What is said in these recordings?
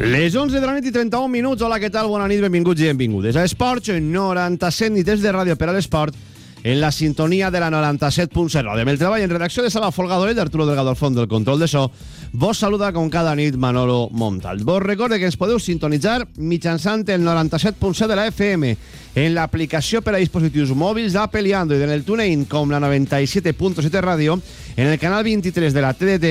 Les 11 de la nit i 31 minuts. Hola, què tal? Bona nit, benvinguts i benvingudes a Esports 97 nits de ràdio per a l'esport en la sintonia de la 97.0 de Meltreball en redacció de Sala Folgado i d'Arturo Delgado al fons del control de so. Vos saluda com cada nit Manolo Montal. Vos recorde que ens podeu sintonitzar mitjançant el 97.7 de la FM en l'aplicació per a dispositius mòbils d'Apple i Android en el TuneIn com la 97.7 ràdio en el canal 23 de la TDT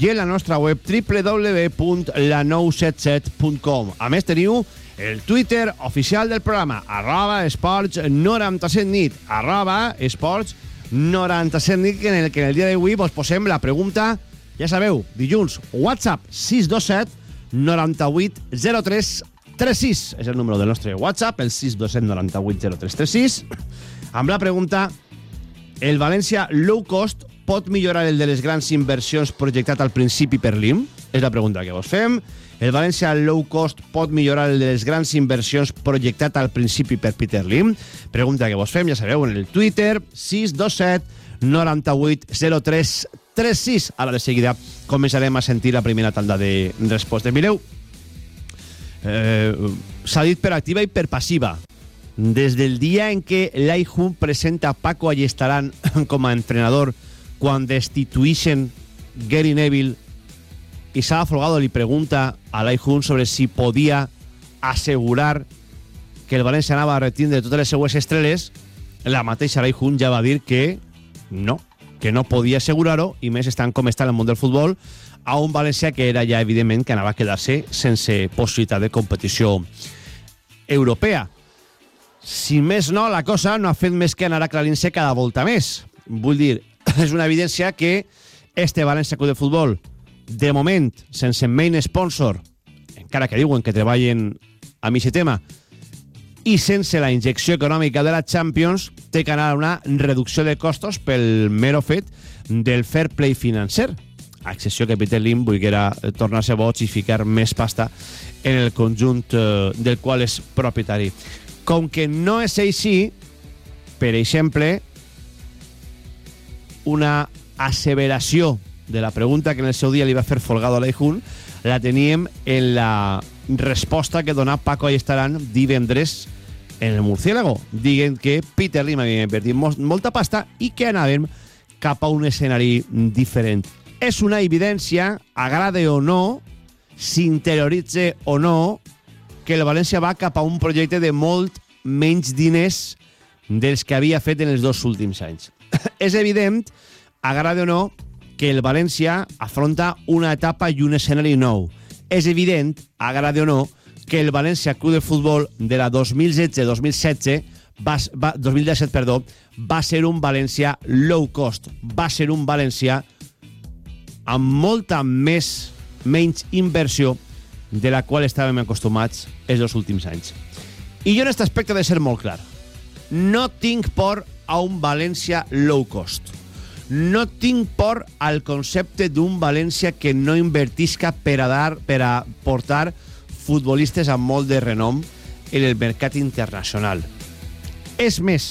i en la nostra web www.la977.com a més teniu el Twitter oficial del programa, arroba esports 97 nit, arroba esports 97 nit, en el que en el dia d'avui vos posem la pregunta, ja sabeu, dilluns, WhatsApp 627 98 03 36, és el número del nostre WhatsApp, el 627 98 03 36, amb la pregunta, el València low cost pot millorar el de les grans inversions projectat al principi per l'IM? És la pregunta que vos fem. El València low cost pot millorar el de les grans inversions projectat al principi per Peter Lim? Pregunta que vos fem, ja sabeu, en el Twitter 627 98 03 36. Ara de seguida començarem a sentir la primera tanda de respostes. Mireu, eh, s'ha dit per activa i per passiva. Des del dia en què l'Ai Jun presenta Paco Allestaran com a entrenador quan destituïxen Gary Neville i Sala Folgado li pregunta a l'Ai Jun sobre si podia assegurar que el València anava a retindre totes les seues estreles, la mateixa l'Ai Jun ja va dir que no, que no podia assegurar-ho, i més estan com està el món del futbol, a un València que era ja evidentment que anava a quedar-se sense possibilitat de competició europea. Si més no, la cosa no ha fet més que anar aclarint-se cada volta més. Vull dir, és una evidència que este València Club de Futbol de moment, sense main sponsor, encara que diuen que treballen a aquest tema, i sense la injecció econòmica de la Champions, té que anar a una reducció de costos pel mero fet del fair play financer. A excepció que Peter Lim volguera tornar-se boig i ficar més pasta en el conjunt eh, del qual és propietari. Com que no és així, per exemple, una asseveració de la pregunta que en el seu dia li va fer Folgado a l'Eijun, la teníem en la resposta que donà Paco Allestaran divendres en el Murciélago, dient que Peter Lim havia invertit molt, molta pasta i que anàvem cap a un escenari diferent. És una evidència, agrade o no, s'interioritze o no, que el València va cap a un projecte de molt menys diners dels que havia fet en els dos últims anys. és evident, agrade o no, que el València afronta una etapa i un escenari nou. És evident, agrade o no, que el València Club de Futbol de la 2016-2017 va, va, 2017, perdó, va ser un València low cost. Va ser un València amb molta més menys inversió de la qual estàvem acostumats els dos últims anys. I jo en aquest aspecte de ser molt clar. No tinc por a un València low cost no tinc por al concepte d'un València que no invertisca per a, dar, per a portar futbolistes amb molt de renom en el mercat internacional. És més,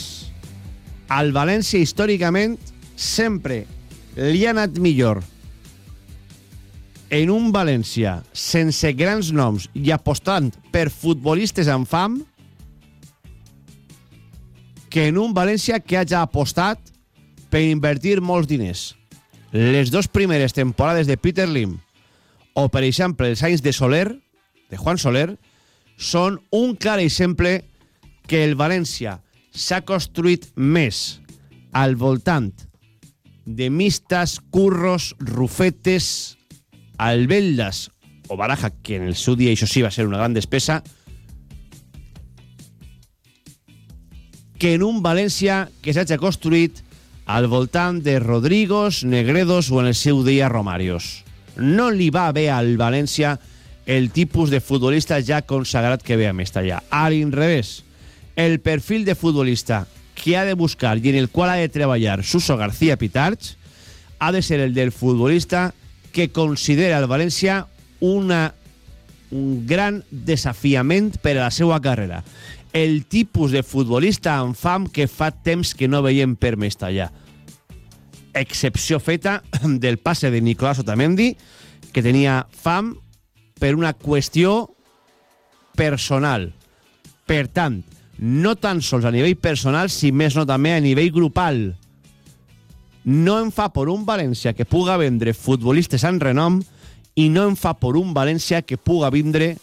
al València històricament sempre li ha anat millor en un València sense grans noms i apostant per futbolistes amb fam que en un València que hagi apostat per invertir molts diners. Les dues primeres temporades de Peter Lim o, per exemple, els anys de Soler, de Juan Soler, són un clar exemple que el València s'ha construït més al voltant de mistes, curros, rufetes, albeldes o baraja, que en el seu dia això sí va ser una gran despesa, que en un València que s'ha construït al voltant de Rodrigos, Negredos o en el seu dia Romarios. No li va bé al València el tipus de futbolista ja consagrat que ve a Mestallà. A l'inrevés, el perfil de futbolista que ha de buscar i en el qual ha de treballar Suso García Pitarch ha de ser el del futbolista que considera el València una, un gran desafiament per a la seva carrera. El tipus de futbolista amb fam que fa temps que no veiem per Mestallà excepció feta del passe de Nicolás Otamendi, que tenia fam per una qüestió personal. Per tant, no tan sols a nivell personal, si més no també a nivell grupal. No em fa por un València que puga vendre futbolistes en renom i no em fa por un València que puga vindre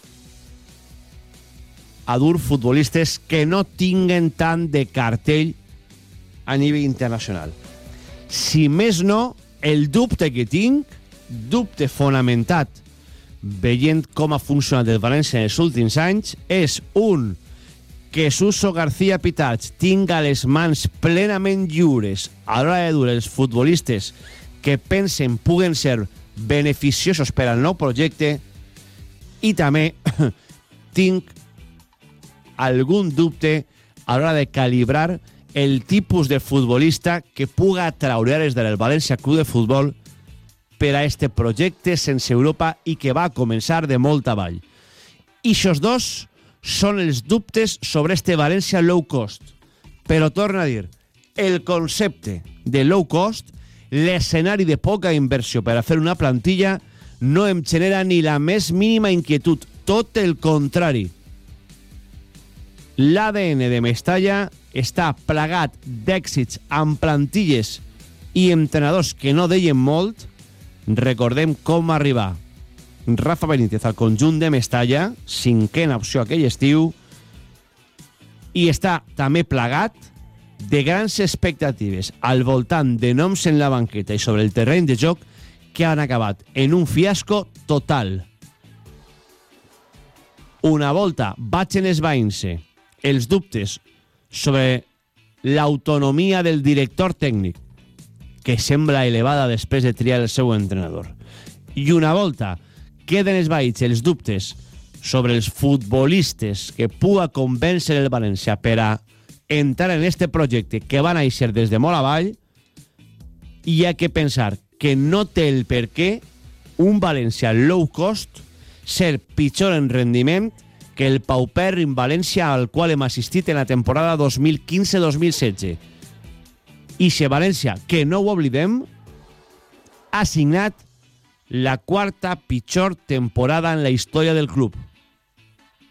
a dur futbolistes que no tinguen tant de cartell a nivell internacional. Si més no, el dubte que tinc, dubte fonamentat, veient com ha funcionat el València en els últims anys, és un que Suso García Pitats tinga les mans plenament lliures a l'hora de dur els futbolistes que pensen puguen ser beneficiosos per al nou projecte i també tinc algun dubte a l'hora de calibrar el tipus de futbolista que puga atraure des del València Club de Futbol per a este projecte sense Europa i que va començar de molt avall. I aquests dos són els dubtes sobre este València low cost. Però torna a dir, el concepte de low cost, l'escenari de poca inversió per a fer una plantilla, no em genera ni la més mínima inquietud. Tot el contrari. L'ADN de Mestalla està plagat d'èxits amb plantilles i entrenadors que no deien molt. Recordem com arribar Rafa Benítez al conjunt de Mestalla, cinquena opció aquell estiu, i està també plagat de grans expectatives al voltant de noms en la banqueta i sobre el terreny de joc que han acabat en un fiasco total. Una volta vagin esvaint-se els dubtes sobre l'autonomia del director tècnic, que sembla elevada després de triar el seu entrenador. I una volta queden esvaïts els dubtes sobre els futbolistes que puga convèncer el València per a entrar en este projecte que van a néixer des de molt avall, hi ha que pensar que no té el per què un València low cost ser pitjor en rendiment que el paupèrrim València al qual hem assistit en la temporada 2015-2016. I si València, que no ho oblidem, ha signat la quarta pitjor temporada en la història del club.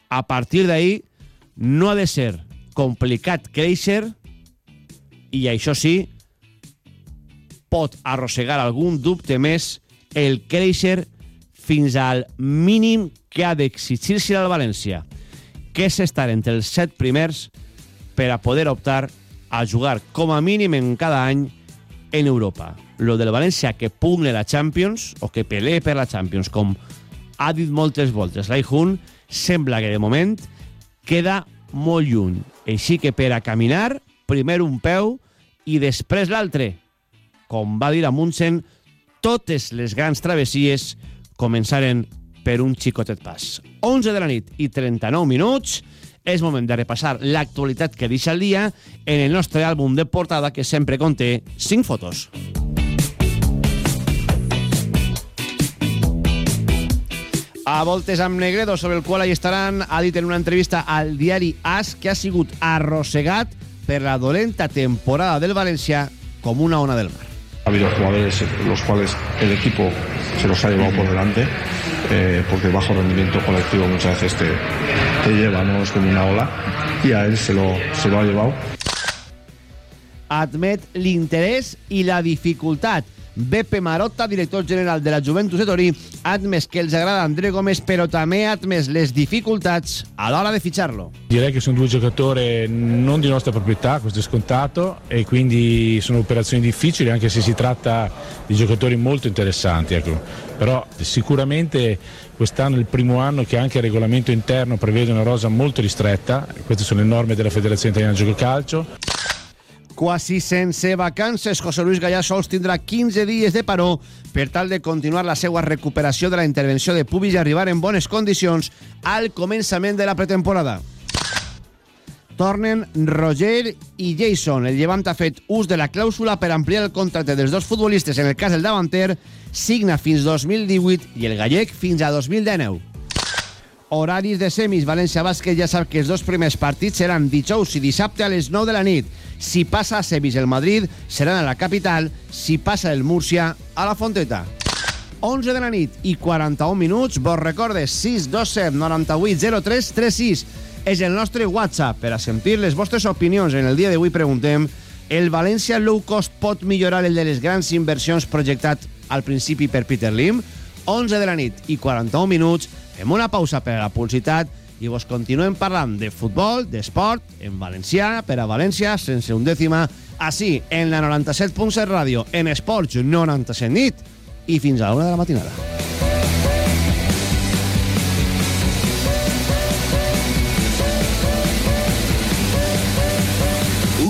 A partir d'ahí, no ha de ser complicat créixer i això sí, pot arrossegar algun dubte més el créixer fins al mínim que ha d'exigir-se al València, que és estar entre els set primers per a poder optar a jugar com a mínim en cada any en Europa. Lo del València que pugne la Champions o que pelee per la Champions, com ha dit moltes voltes Lai Hun, sembla que de moment queda molt lluny. Així que per a caminar, primer un peu i després l'altre. Com va dir Amundsen, totes les grans travessies començaren per un xicotet pas. 11 de la nit i 39 minuts és moment de repassar l'actualitat que deixa el dia en el nostre àlbum de portada que sempre conté 5 fotos. A voltes amb Negredo, sobre el qual hi estaran, ha dit en una entrevista al diari AS que ha sigut arrossegat per la dolenta temporada del Valencia com una ona del mar. Ha habido jugadores los cuales el equipo se los ha llevado por delante eh, porque bajo rendimiento colectivo muchas veces te, lleva, ¿no? Es como una ola y a él se lo, se lo ha llevado. Admet l'interès i la dificultat. Beppe Marotta, director general de la Juventus de Torí, ha admès que els agrada André Gómez, però també ha admès les dificultats a l'hora de ficharlo. Direi che sono due giocatori non di nostra proprietà, questo è scontato, e quindi sono operazioni difficili anche se si tratta di giocatori molto interessanti. Ecco. Però sicuramente quest'anno è il primo anno che anche il regolamento interno prevede una rosa molto ristretta, queste sono le norme della Federazione Italiana di Gioco Calcio. Quasi sense vacances, José Luis Gallà sols tindrà 15 dies de paró per tal de continuar la seva recuperació de la intervenció de Pubi i arribar en bones condicions al començament de la pretemporada. Tornen Roger i Jason. El Llevant ha fet ús de la clàusula per ampliar el contracte dels dos futbolistes. En el cas del davanter, signa fins 2018 i el gallec fins a 2019. Horaris de semis, València Bàsquet ja sap que els dos primers partits seran dijous i dissabte a les 9 de la nit. Si passa a semis el Madrid, seran a la capital. Si passa el Múrcia, a la Fonteta. 11 de la nit i 41 minuts. Vos recorde 627 98 03 36. És el nostre WhatsApp per a sentir les vostres opinions. En el dia d'avui preguntem el València low cost pot millorar el de les grans inversions projectat al principi per Peter Lim? 11 de la nit i 41 minuts. Fem una pausa per a la publicitat i vos continuem parlant de futbol, d'esport, en valencià, per a València, sense un dècima, així, en la 97.7 ràdio, en Esports 97 nit, i fins a una de la matinada.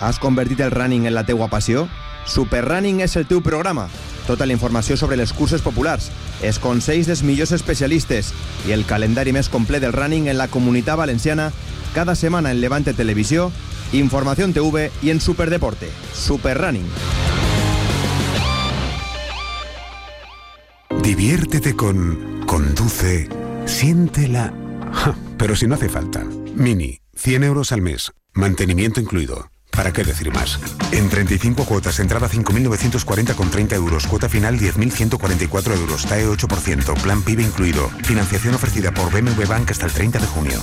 Has convertit el running en la teua passió? Superrunning és el teu programa. Tota la sobre les curses populars, els consells dels millors especialistes i el calendari més complet del running en la comunitat valenciana cada setmana en Levante Televisió, Informació en TV i en Superdeporte. Superrunning. Diviértete con Conduce, siéntela. Ja, pero si no hace falta. Mini, 100 euros al mes, mantenimiento incluido. ¿Para qué decir más? En 35 cuotas, entrada 5.940 con 30 euros, cuota final 10.144 euros, TAE 8%, plan PIB incluido, financiación ofrecida por BMW Bank hasta el 30 de junio.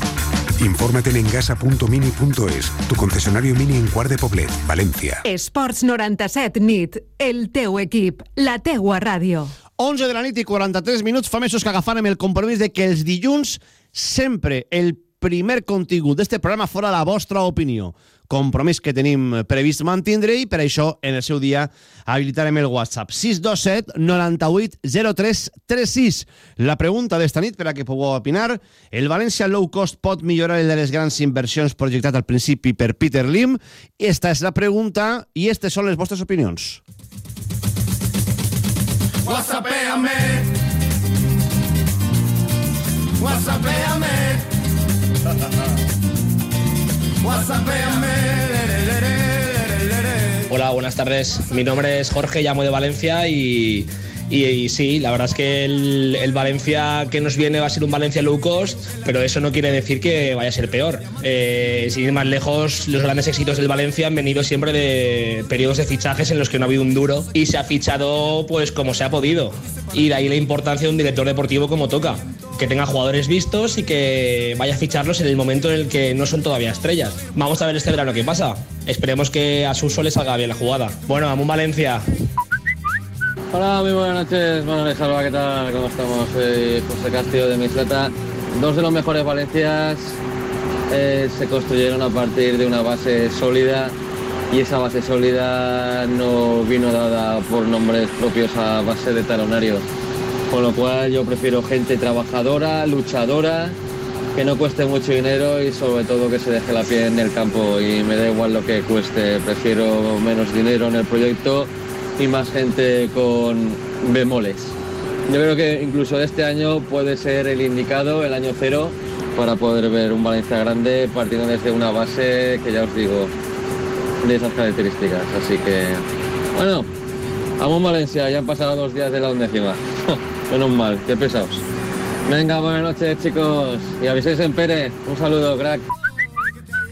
Infórmate en engasa.mini.es, tu concesionario mini en Cuart de Poblet, Valencia. Sports 97 NIT, el teu equip, la teua ràdio. 11 de la nit i 43 minuts fa mesos que agafàrem el compromís de que els dilluns sempre el primer contingut d'este programa fora la vostra opinió compromís que tenim previst mantindre i per això en el seu dia habilitarem el WhatsApp. 627 98 03 36 la pregunta d'esta nit per a que pugueu opinar el València low cost pot millorar el de les grans inversions projectat al principi per Peter Lim? Esta és la pregunta i aquestes són les vostres opinions. WhatsAppéame WhatsAppéame Hola, buenas tardes. Mi nombre es Jorge, llamo de Valencia y, y, sí, la verdad es que el, el, Valencia que nos viene va a ser un Valencia low cost, pero eso no quiere decir que vaya a ser peor. Eh, sin ir más lejos, los grandes éxitos del Valencia han venido siempre de periodos de fichajes en los que no ha habido un duro y se ha fichado pues como se ha podido. Y de ahí la importancia de un director deportivo como toca que tenga jugadores vistos y que vaya a ficharlos en el momento en el que no son todavía estrellas. Vamos a ver este verano qué pasa. Esperemos que a Suso le salga bien la jugada. Bueno, Amun Valencia. Hola, muy buenas noches, Manuel Salva, ¿qué tal? ¿Cómo estamos? Soy José Castillo de Mislata. Dos de los mejores Valencias eh, se construyeron a partir de una base sólida y esa base sólida no vino dada por nombres propios a base de talonarios con lo cual yo prefiero gente trabajadora, luchadora, que no cueste mucho dinero y sobre todo que se deje la piel en el campo y me da igual lo que cueste, prefiero menos dinero en el proyecto y más gente con bemoles. Yo creo que incluso este año puede ser el indicado, el año cero, para poder ver un Valencia grande partiendo desde una base que ya os digo, de esas características. Así que, bueno, vamos Valencia, ya han pasado dos días de la undécima. Menos mal, qué pesados. Venga, buenas noches, chicos. Y aviséis en Pere. Un saludo, crack.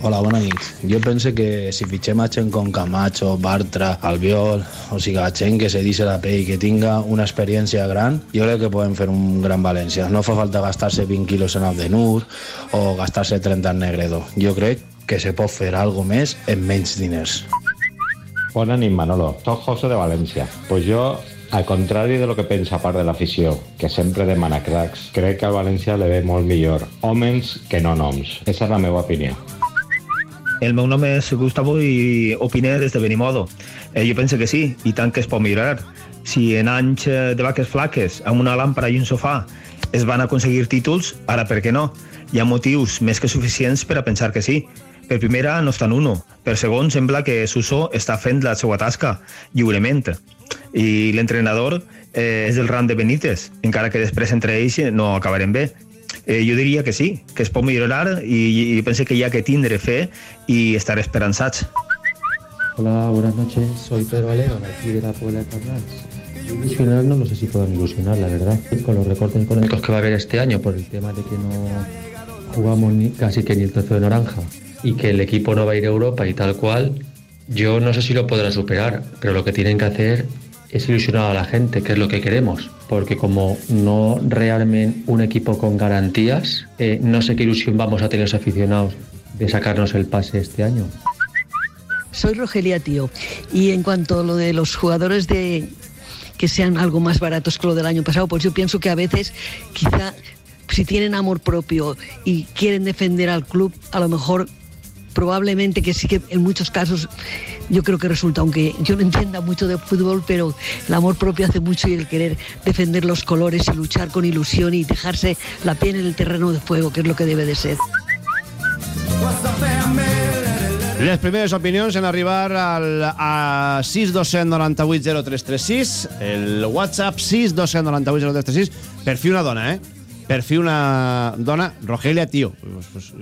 Hola, bona nit. Jo pense que si fitxem a gent com Camacho, Bartra, Albiol, o sigui, a gent que se deixi la pell i que tinga una experiència gran, jo crec que podem fer un gran València. No fa falta gastar-se 20 quilos en Abdenur o gastar-se 30 en Negredo. Jo crec que se pot fer algo més en menys diners. Bona nit, Manolo. Soc José de València. Pues jo al contrari de lo que pensa part de l'afició, que sempre demana cracs, crec que al València le ve molt millor homes que no noms. Esa és la meva opinió. El meu nom és Gustavo i opine des de Benimodo. Eh, jo penso que sí, i tant que es pot millorar. Si en anys de vaques flaques, amb una làmpara i un sofà, es van aconseguir títols, ara per què no? Hi ha motius més que suficients per a pensar que sí. Per primera, no està en uno. Per segon, sembla que Suso està fent la seva tasca lliurement i l'entrenador eh, és el ram de Benítez, encara que després entre ells no acabarem bé. Eh, yo diría que sí, que es por millorar y, y pensé que ya que tindre fe y estar esperanzats. Hola, buenas noches. Soy Pedro de aquí de la Puebla de Carnals. Ilusionar no, no sé si puedan ilusionar, la verdad. Con los recortes económicos que va a haber este año por el tema de que no jugamos ni, casi que ni el trozo de naranja y que el equipo no va a ir a Europa y tal cual, yo no sé si lo podrán superar, pero lo que tienen que hacer es ilusionar a la gente, que es lo que queremos. Porque como no rearmen un equipo con garantías, eh, no sé qué ilusión vamos a tener los aficionados de sacarnos el pase este año. Soy Rogelia Tío. Y en cuanto a lo de los jugadores de que sean algo más baratos que lo del año pasado, pues yo pienso que a veces quizá si tienen amor propio y quieren defender al club, a lo mejor probablemente que sí que en muchos casos yo creo que resulta, aunque yo no entienda mucho de fútbol, pero el amor propio hace mucho y el querer defender los colores y luchar con ilusión y dejarse la piel en el terreno de fuego, que es lo que debe de ser. Les primeres opinions en arribar al, a 62980 0336, el WhatsApp 62980 0336, per fi una dona, eh? Per fi una dona, Rogelia, tio, pues, pues,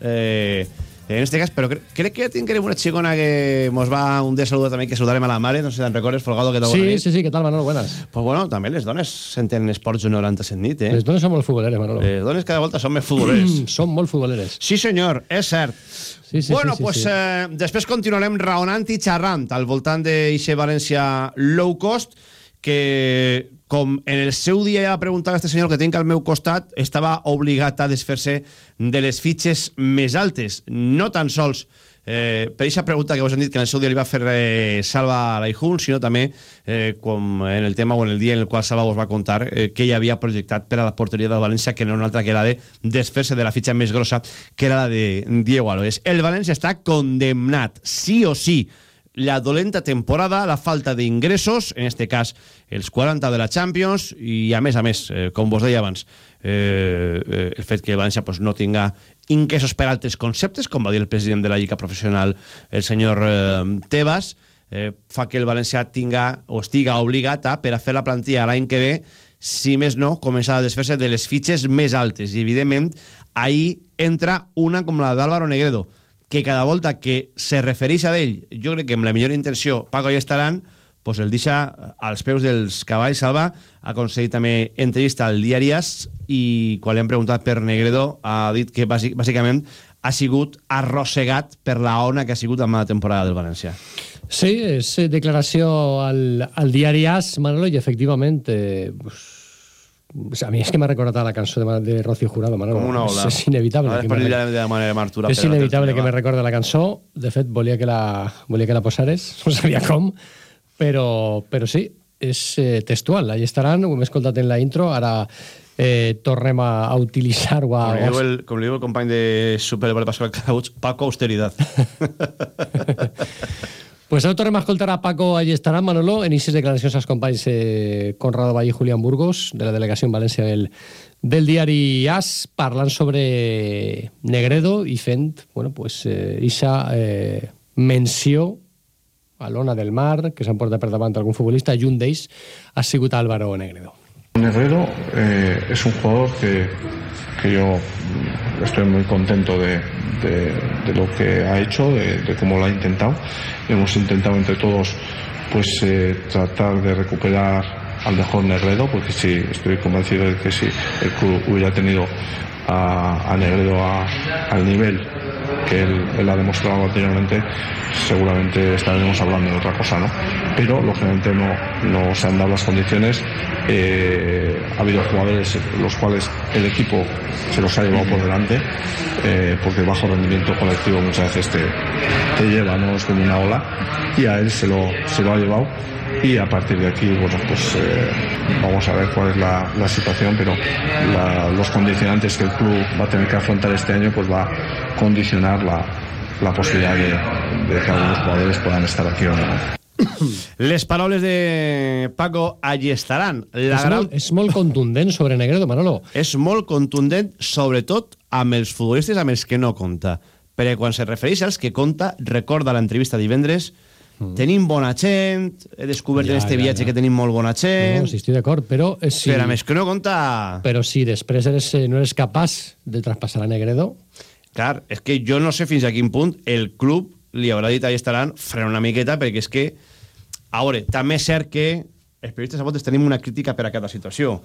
eh, en este cas, però cre crec que tindrem una xicona que mos va un dia saludar també, que saludarem a la mare, no sé si te'n recordes, Folgado, que tal? Sí, sí, sí, què tal, Manolo? Buenas. Pues bueno, també les dones senten esports 97 nit, eh? Les dones són molt futboleres, Manolo. Les dones cada volta són més futboleres. són molt futboleres. Sí, senyor, és cert. Sí, sí, bueno, sí, sí, pues sí. Eh, després continuarem raonant i xerrant al voltant d'eixe València low cost, que com en el seu dia ja preguntava este senyor que tinc al meu costat, estava obligat a desfer-se de les fitxes més altes. No tan sols eh, per aquesta pregunta que vos hem dit que en el seu dia li va fer eh, Salva Laijun, sinó també eh, com en el tema o en el dia en el qual Salva vos va contar eh, que ell havia projectat per a la porteria del València que no una altra que la de desfer-se de la fitxa més grossa que era la de Diego Aloes. El València està condemnat, sí o sí, la dolenta temporada, la falta d'ingressos, en este cas els 40 de la Champions, i a més a més, eh, com vos deia abans, eh, eh, el fet que el València pues, no tinga ingressos per altres conceptes, com va dir el president de la Lliga Professional, el senyor eh, Tebas, eh, fa que el València tinga o estiga obligat a, per a fer la plantilla l'any que ve, si més no, començar a desfer-se de les fitxes més altes. I, evidentment, ahí entra una com la d'Álvaro Negredo, que cada volta que se refereix a ell, jo crec que amb la millor intenció, Paco i estaran, pues el deixa als peus dels cavalls. Salva ha aconseguit també entrevista al diari As i quan li han preguntat per Negredo ha dit que bàsic, bàsicament ha sigut arrossegat per la ona que ha sigut amb la temporada del València. Sí, és declaració al, al diari As, Manolo, i efectivament eh, pues, a mi és que m'ha recordat a la cançó de, de Rocío Jurado, Manolo. Com una ola. És, és inevitable. Ara que me- diré de manera Martura. és inevitable que me recorde la cançó. De fet, volia que la, volia que la posares, no sabia com, però, però sí, és eh, textual. Allà estaran, ho hem escoltat en la intro, ara eh, tornem a, a utilitzar-ho a... Com el, com li diu el company de Super de Pascual Clauch, Paco Austeridad. Pues ara tornem a escoltar a Paco Allestarà, Manolo, en aquestes declaracions als companys eh, Conrado Valle i Julián Burgos, de la delegació en València del, del diari AS, parlant sobre Negredo i fent, bueno, pues, eh, ixa eh, menció a l'Ona del Mar, que s'han portat per davant algun futbolista, i un d'ells ha sigut Álvaro Negredo. Negredo eh, es un jugador que, yo estoy muy contento de, lo que ha hecho, de, cómo lo ha intentado. Hemos intentado entre todos pues eh, tratar de recuperar al mejor Negredo, porque sí, estoy convencido de que si el club hubiera tenido a, a Negredo al nivel que él, ha demostrado anteriormente, seguramente estaremos hablando de otra cosa, ¿no? Pero lógicamente no, no se han dado las condiciones. Eh, ha habido jugadores los cuales el equipo se los ha llevado por delante, eh, porque bajo rendimiento colectivo muchas veces te, te lleva, ¿no? Es como una ola, y a él se lo, se lo ha llevado. Y a partir de aquí, bueno, pues eh, vamos a ver cuál es la, la situación, pero la- los condicionantes que el club va a tener que afrontar este año, pues va a condicionar la, la posibilidad de, de que algunos jugadores puedan estar aquí o no. Les paraules de Paco allí estaran. La és, gran... molt, és molt contundent sobre Negredo, Manolo. És molt contundent, sobretot amb els futbolistes amb els que no compta. Perquè quan se refereix als que compta, recorda l'entrevista divendres Tenim bona gent, he descobert Ja, en este ja, viatge ja. que tenim molt bona gent... No, sí, estic d'acord, però... eh, Si, Però més que no compta... Però si després eres, eh, no eres capaç de traspassar a Negredo... Clar, és que jo no sé fins a quin punt el club li haurà dit a Estaran frenar una miqueta, perquè és que... A veure, també és cert que els periodistes a voltes tenim una crítica per a cada situació.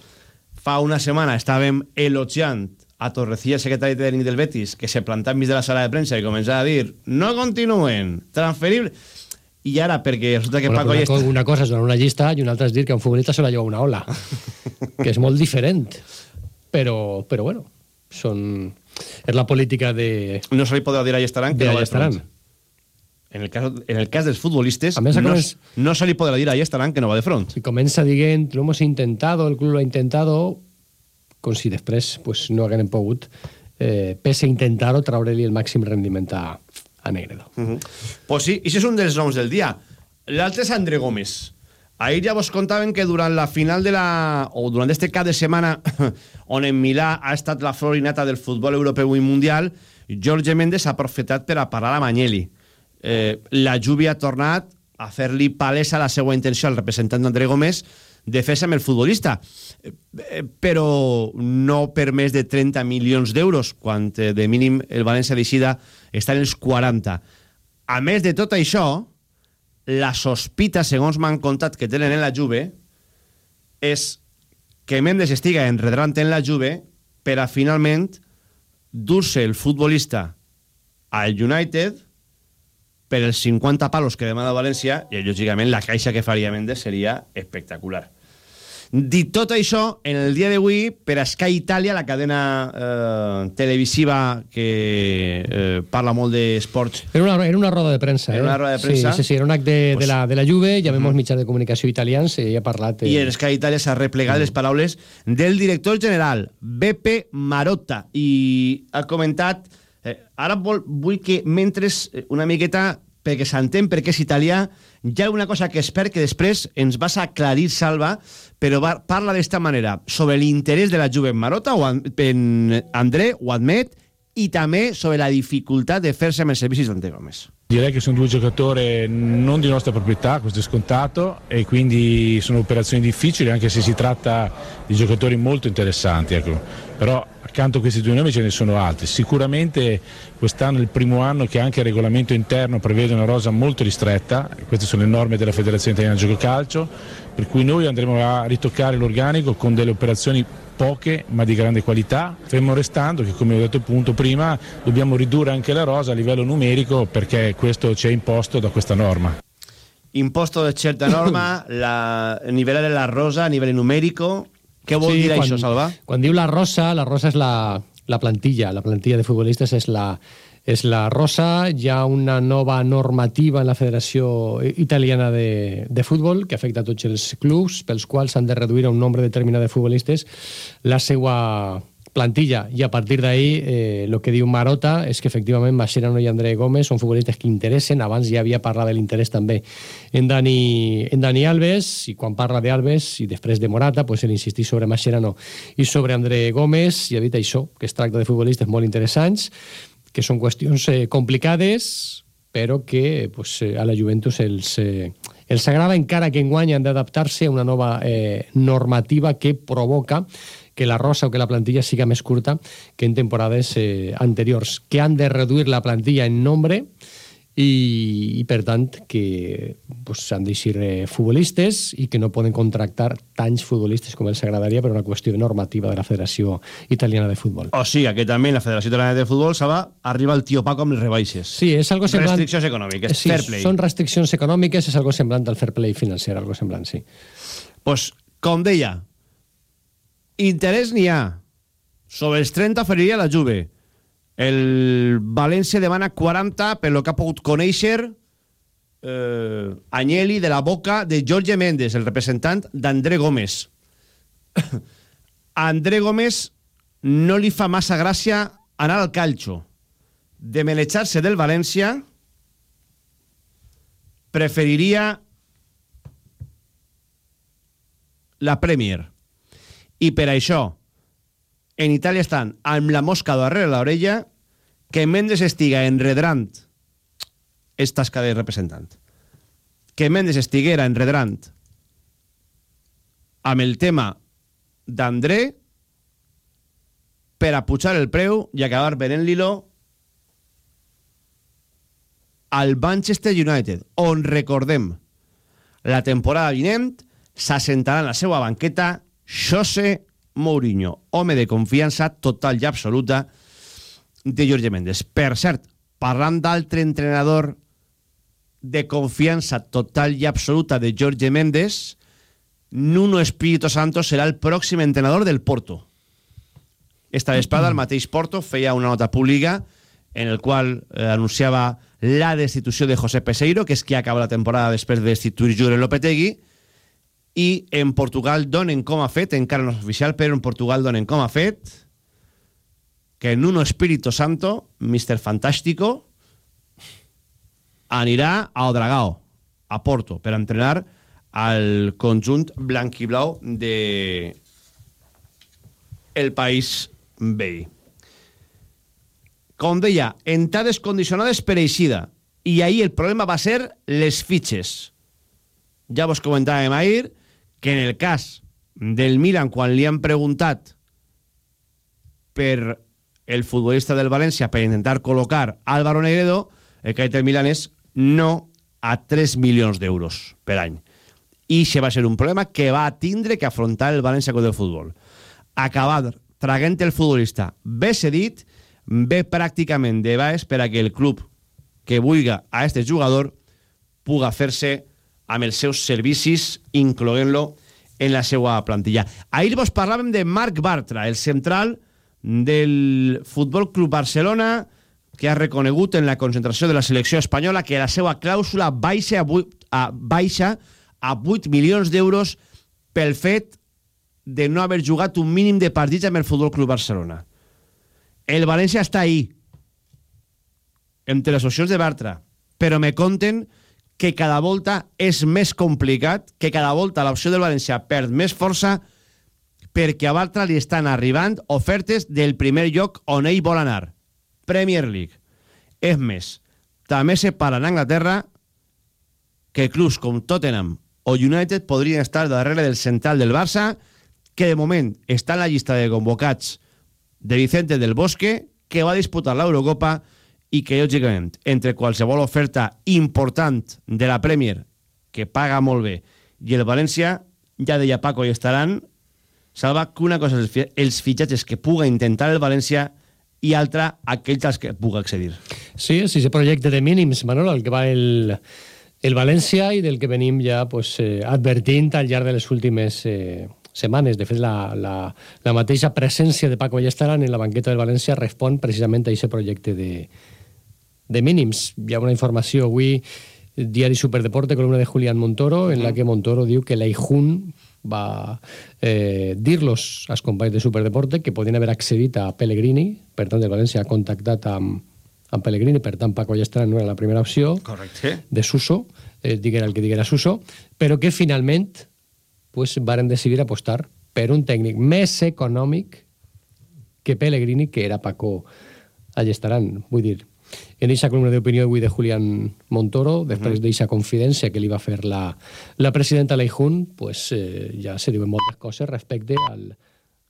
Fa una setmana estàvem elogiant a Torrecilla, secretari tècnic del Betis, que se plantava enmig de la sala de premsa i començava a dir no continuen, transferible... I ara, perquè resulta que Bueno, Paco una, ja està... una cosa és donar una llista i una altra és dir que un futbolista se la lleva una ola, que és molt diferent. Però, però bueno, són... és la política de... No se li podrà dir a Estaran que no va de Estaran. En el, cas, en el cas dels futbolistes, A més, no, començ- no se li podrà dir a Estaran que no va de front. Si comença dient, lo hemos intentado, el club lo ha intentado, com si després pues, no haguem pogut, eh, pese a intentar-ho, traure-li el màxim rendiment a, a Negredo. Uh -huh. Pues sí, i és un dels noms del dia. L'altre és André Gómez. Ahir ja vos contaven que durant la final de la... o durant este cap de setmana on en Milà ha estat la florinata del futbol europeu i mundial, Jorge Méndez ha aprofitat per a parlar a Agnelli. Eh, la lluvia ha tornat a fer-li palesa la seva intenció al representant d'André Gómez de fer-se amb el futbolista. Eh, però no per més de 30 milions d'euros, quan eh, de mínim el València d'Eixida està en els 40. A més de tot això, la sospita, segons m'han contat que tenen en la Juve, és que Mendes estiga enredrant en la Juve per a finalment dur-se el futbolista al United per els 50 palos que demana València i, lògicament, la caixa que faria Mendes seria espectacular. Dit tot això, en el dia d'avui, per a Sky Italia, la cadena eh, televisiva que eh, parla molt d'esports Era una, era una roda de premsa. Era eh? una roda de premsa? Sí, sí, sí, era un acte de, Pues- de, la, de la Juve, ja vemos mitjans de comunicació italians, i ha parlat... I en Sky Italia s'ha replegat les paraules del director general, Beppe Marotta, i ha comentat... Eh, ara vol, vull que mentres eh, una miqueta, perquè s'entén per què és italià, hi ha una cosa que espero que després ens vas a aclarir, Salva, però va, parla d'esta manera, sobre l'interès de la Juve en Marotta, o en, André, ho admet, i també sobre la dificultat de fer-se amb els servicis d'André Gómez. Direi che sono due giocatori non di nostra proprietà, questo è scontato, e quindi sono operazioni difficili anche se si tratta di giocatori molto interessanti. Ecco. Però accanto a questi due nomi ce ne sono altri. Sicuramente quest'anno è il primo anno che anche il regolamento interno prevede una rosa molto ristretta, queste sono le norme della Federazione Italiana di Gioco Calcio, per cui noi andremo a ritoccare l'organico con delle operazioni poche ma di grande qualità, fermo restando che come ho detto appunto prima dobbiamo ridurre anche la rosa a livello numerico perché questo ci è imposto da questa norma. Imposto de certa norma, la, nivelare la rosa a nivell numèrico. Què vol dir quan, això, Salva? Quan diu la rosa, la rosa és la, la plantilla, la plantilla de futbolistes és la, és la rosa. Hi ha una nova normativa en la Federació Italiana de, de Futbol que afecta a tots els clubs, pels quals s'han de reduir a un nombre determinat de futbolistes la seva plantilla. I a partir d'ahí eh, el que diu Marota és que efectivament Mascherano i André Gómez són futbolistes que interessen, abans ja havia parlat de l'interès també en Dani, en Dani Alves i quan parla d'Alves i després de Morata pues, ell insistís sobre Mascherano i sobre André Gómez ha dit això, que es tracta de futbolistes molt interessants que són qüestions eh, complicades però que pues, eh, a la Juventus els, eh, els agrada encara que enguany han d'adaptar-se a una nova eh, normativa que provoca que la rosa o que la plantilla siga més curta que en temporades eh, anteriors, que han de reduir la plantilla en nombre i, i per tant que pues, han d'eixir eh, futbolistes i que no poden contractar tants futbolistes com els agradaria per una qüestió normativa de la Federació Italiana de Futbol. O sigui, que també la Federació Italiana de Futbol Salva, arriba el tio Paco amb les rebaixes. Sí, és algo semblant... Restriccions econòmiques, sí, fair play. Són restriccions econòmiques, és algo semblant al fair play financer, algo semblant, sí. Pues, com deia, interès n'hi ha. Sobre els 30 oferiria la Juve. El València demana 40 per lo que ha pogut conèixer eh, Agnelli de la boca de Jorge Méndez, el representant d'André Gómez. a André Gómez no li fa massa gràcia anar al calcio. De melejar-se del València, preferiria la Premier. I per això, en Itàlia estan amb la mosca darrere l'orella que Mendes estiga enredrant és tasca de representant. que Mendes estiguera enredrant amb el tema d'André per a pujar el preu i acabar venent-li-lo al Manchester United, on recordem la temporada vinent s'assentarà en la seva banqueta José Mourinho, home de confiança total i absoluta de Jorge Mendes. Per cert, parlant d'altre entrenador de confiança total i absoluta de Jorge Mendes, Nuno Espíritu Santo serà el pròxim entrenador del Porto. Esta vesprada el mateix Porto feia una nota pública en el qual eh, anunciava la destitució de José Peseiro, que és qui acaba la temporada després de destituir Jure Lopetegui, i en Portugal donen com ha fet, encara no és oficial, però en Portugal donen com ha fet que Nuno Espíritu Santo, Mr. Fantástico, anirà a Odragao, a Porto, per entrenar al conjunt blanquiblau de el país veí. Com deia, entrades condicionades per eixida. I ahir el problema va ser les fitxes. Ja vos comentàvem ahir que en el cas del Milan, quan li han preguntat per el futbolista del València per intentar col·locar Álvaro Negredo, el que ha dit el Milan és no a 3 milions d'euros per any. I això va ser un problema que va tindre que afrontar el València Club de Futbol. Acabar traguent el futbolista bé cedit, bé pràcticament de baix per a que el club que vulga a este jugador puga fer-se amb els seus servicis, incloent-lo en la seva plantilla. Ahir vos parlàvem de Marc Bartra, el central del Futbol Club Barcelona, que ha reconegut en la concentració de la selecció espanyola que la seva clàusula baixa a 8, a, baixa a 8 milions d'euros pel fet de no haver jugat un mínim de partits amb el Futbol Club Barcelona. El València està ahí, entre les opcions de Bartra, però me conten que cada volta és més complicat, que cada volta l'opció del València perd més força perquè a Bartra li estan arribant ofertes del primer lloc on ell vol anar, Premier League. És més, també se parla en Anglaterra que clubs com Tottenham o United podrien estar darrere del central del Barça, que de moment està en la llista de convocats de Vicente del Bosque, que va disputar l'Eurocopa i que, lògicament, entre qualsevol oferta important de la Premier, que paga molt bé, i el València, ja deia Paco, i estaran, salva que una cosa és els fitxatges que puga intentar el València i altra aquells als que puga accedir. Sí, sí, ese projecte de mínims, Manolo, el que va el, el València i del que venim ja pues, eh, advertint al llarg de les últimes eh, setmanes. De fet, la, la, la mateixa presència de Paco Ballestaran en la banqueta del València respon precisament a aquest projecte de, de mínims. Hi ha una informació avui, diari Superdeporte, columna de Julián Montoro, en la que Montoro diu que la IJUN va eh, dir-los als companys de Superdeporte que podien haver accedit a Pellegrini, per tant el València ha contactat amb, amb Pellegrini, per tant Paco Llestrana no era la primera opció Correcte. de Suso, eh, diguera el que diguera Suso, però que finalment pues, varen decidir apostar per un tècnic més econòmic que Pellegrini, que era Paco Allestaran. Vull dir, en aquesta columna d'opinió avui de Julián Montoro, després -huh. d'aquesta confidència que li va fer la, la presidenta Leijun, pues, eh, ja se diuen moltes coses respecte al,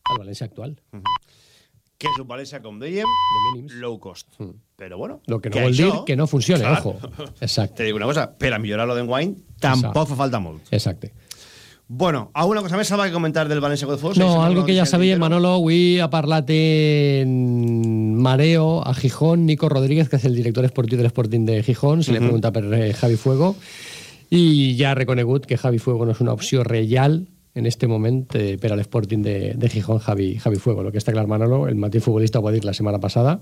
al València actual. Uh -huh. Que és un València, com dèiem, low cost. Mm. Però bueno... Lo que no vol dir que no funcione, Clar. ojo. Exacte. Te dic una cosa, per a millorar lo d'enguany tampoc fa falta molt. Exacte. Bueno, alguna cosa més que comentar del València Godfos? No, algo que ja sabia Manolo, avui ha parlat en Mareo a Gijón, Nico Rodríguez, que és el director esportiu de l'Sporting de Gijón, se Mhm. pregunta per eh, Javi Fuego, i ja ha reconegut que Javi Fuego no és una opció real en este moment eh, per a l'Sporting de, de Gijón, Javi, Javi Fuego. Lo que està clar, Manolo, el matí futbolista ho va dir la setmana passada,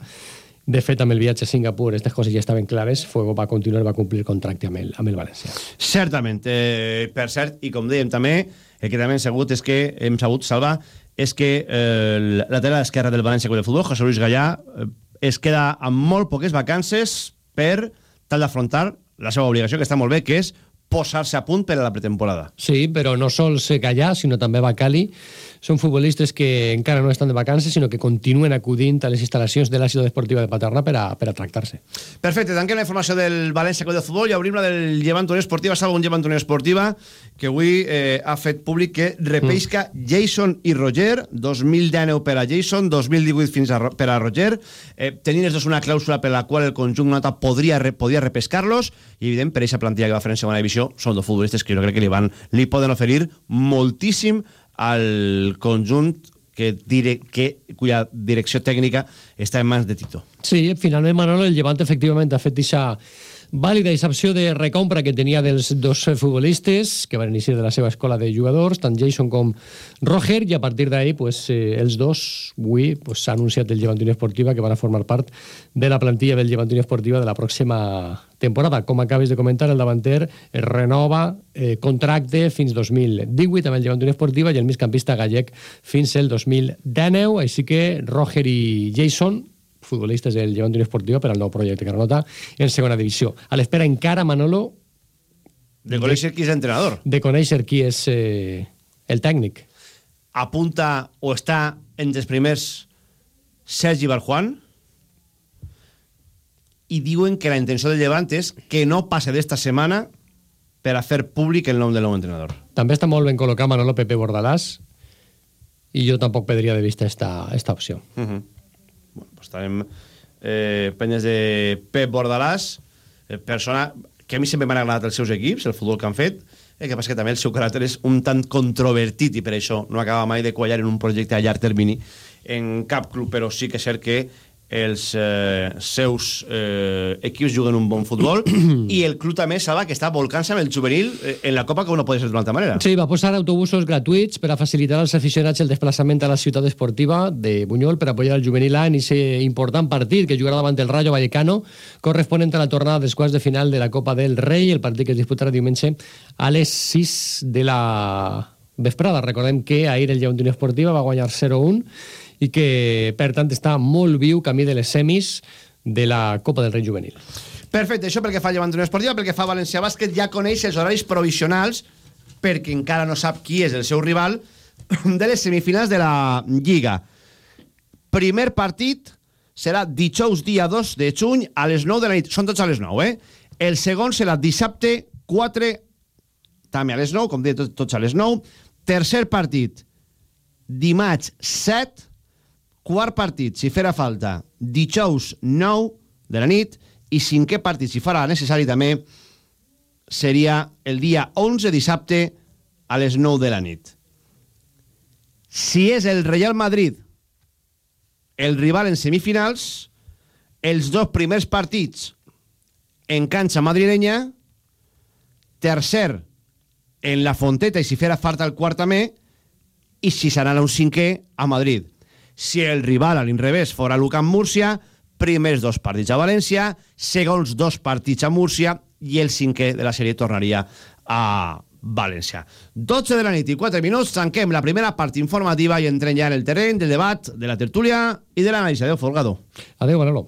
de fet, amb el viatge a Singapur, aquestes coses ja estaven clares, Fuego va continuar, va complir contracte amb el, amb el València. Certament. Eh, per cert, i com dèiem també, el que també hem sabut és que hem sabut salvar és que eh, el lateral esquerra del València Club de Futbol, José Luis Gallà, eh, es queda amb molt poques vacances per tal d'afrontar la seva obligació, que està molt bé, que és posar-se a punt per a la pretemporada. Sí, però no sols Gallà, sinó també Bacali. Són futbolistes que encara no estan de vacances, sinó que continuen acudint a les instal·lacions de la ciutat esportiva de Paterna per a, per a tractar-se. Perfecte, tanquem la informació del València Club de Futbol i obrim la del Llevant Unió Esportiva, salvo un Llevant Unió Esportiva que avui eh, ha fet públic que repesca mm. Jason i Roger, 2019 per a Jason, 2018 fins a, per a Roger, eh, tenint els dos una clàusula per la qual el conjunt nota podria, podia repescar-los, i evident, per aquesta plantilla que va fer en segona divisió, són dos futbolistes que jo crec que li, van, li poden oferir moltíssim al conjunt que, dire, que cuya direcció tècnica està en mans de Tito. Sí, finalment, Manolo, el Llevant efectivament ha fet aquesta vàlida excepció de recompra que tenia dels dos futbolistes que van iniciar de la seva escola de jugadors, tant Jason com Roger, i a partir d'ahir pues, eh, els dos avui s'ha pues, anunciat el Llevantini Esportiva que van a formar part de la plantilla del Llevantini Esportiva de la pròxima temporada. Com acabes de comentar, el davanter renova eh, contracte fins 2018 amb el Llevantini Esportiva i el migcampista gallec fins el 2019, així que Roger i Jason futbolistes del Llevant Unió Esportiva per al nou projecte que renota en segona divisió. A l'espera encara, Manolo... De conèixer qui és l'entrenador. De conèixer qui és eh, el tècnic. Apunta o està entre els primers Sergi Barjuan i diuen que la intenció del Llevant és que no passe d'esta setmana per a fer públic el nom del nou entrenador. També està molt ben col·locat Manolo Pepe Bordalàs i jo tampoc perdria de vista esta, esta opció. Uh -huh bueno, pues estarem eh, penyes de Pep Bordalàs, eh, persona que a mi sempre m'han agradat els seus equips, el futbol que han fet, eh, que passa que també el seu caràcter és un tant controvertit i per això no acaba mai de quallar en un projecte a llarg termini en cap club, però sí que és cert que els eh, seus eh, equips juguen un bon futbol i el club també sabe que està volcant-se amb el juvenil eh, en la Copa que no pot ser d'una altra manera. Sí, va posar autobusos gratuïts per a facilitar als aficionats el desplaçament a la ciutat esportiva de Bunyol per apoyar el juvenil A en aquest important partit que jugarà davant el Rayo Vallecano corresponent a la tornada dels quarts de final de la Copa del Rei, el partit que es disputarà diumenge a les 6 de la vesprada. Recordem que ahir el Llevant Esportiva va guanyar 0-1 i que, per tant, està molt viu camí de les semis de la Copa del Rei Juvenil. Perfecte, això pel que fa a Llevant Unió Esportiva, pel que fa a València Bàsquet, ja coneix els horaris provisionals, perquè encara no sap qui és el seu rival, de les semifinals de la Lliga. Primer partit serà dijous dia 2 de juny a les 9 de la nit. Són tots a les 9, eh? El segon serà dissabte 4, també a les 9, com deia, tots a les 9. Tercer partit, dimarts 7, quart partit, si farà falta, dijous 9 de la nit, i cinquè partit, si farà necessari també, seria el dia 11 dissabte a les 9 de la nit. Si és el Real Madrid el rival en semifinals, els dos primers partits en canxa madrilenya, tercer en la Fonteta i si farà falta el quart també, i si serà un cinquè a Madrid. Si el rival a l'inrevés fora Lucan Múrcia, primers dos partits a València, segons dos partits a Múrcia i el cinquè de la sèrie tornaria a València. 12 de la nit i 4 minuts, tanquem la primera part informativa i entrem ja en el terreny del debat, de la tertúlia i de l'anàlisi. Adéu, Folgado. Adéu, Manolo.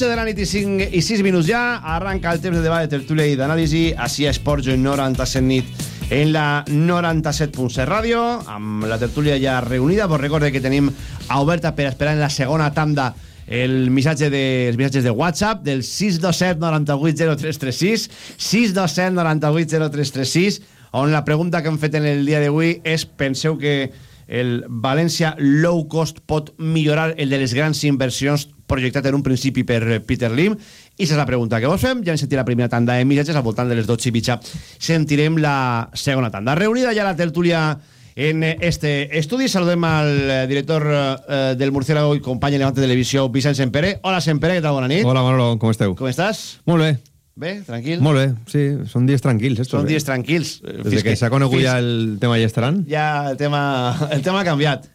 12 de la nit i, 5, i 6 minuts ja. Arranca el temps de debat de tertúlia i d'anàlisi. Així a Esports 97 nit en la 97.7 ràdio. Amb la tertúlia ja reunida vos recorde que tenim a oberta per esperar en la segona tanda el missatge de, els missatges de WhatsApp del 627 98 0336 627 98 0336 on la pregunta que hem fet en el dia d'avui és penseu que el València low cost pot millorar el de les grans inversions projectat en un principi per eh, Peter Lim. I és la pregunta que vos fem. Ja hem sentit la primera tanda de missatges. Al voltant de les 12 i mitja sentirem la segona tanda. Reunida ja la tertúlia en este estudi. Saludem al eh, director eh, del Murciélago i company de Levante Televisió Vicent Sempere. Hola Sempere, què tal? Bona nit. Hola Manolo, com esteu? Com estàs? Molt bé. Bé, tranquil? Molt bé, sí, són dies tranquils estos, Són eh? dies tranquils. Des que s'ha conegut ja el tema ja estaran. Ja el tema, el tema ha canviat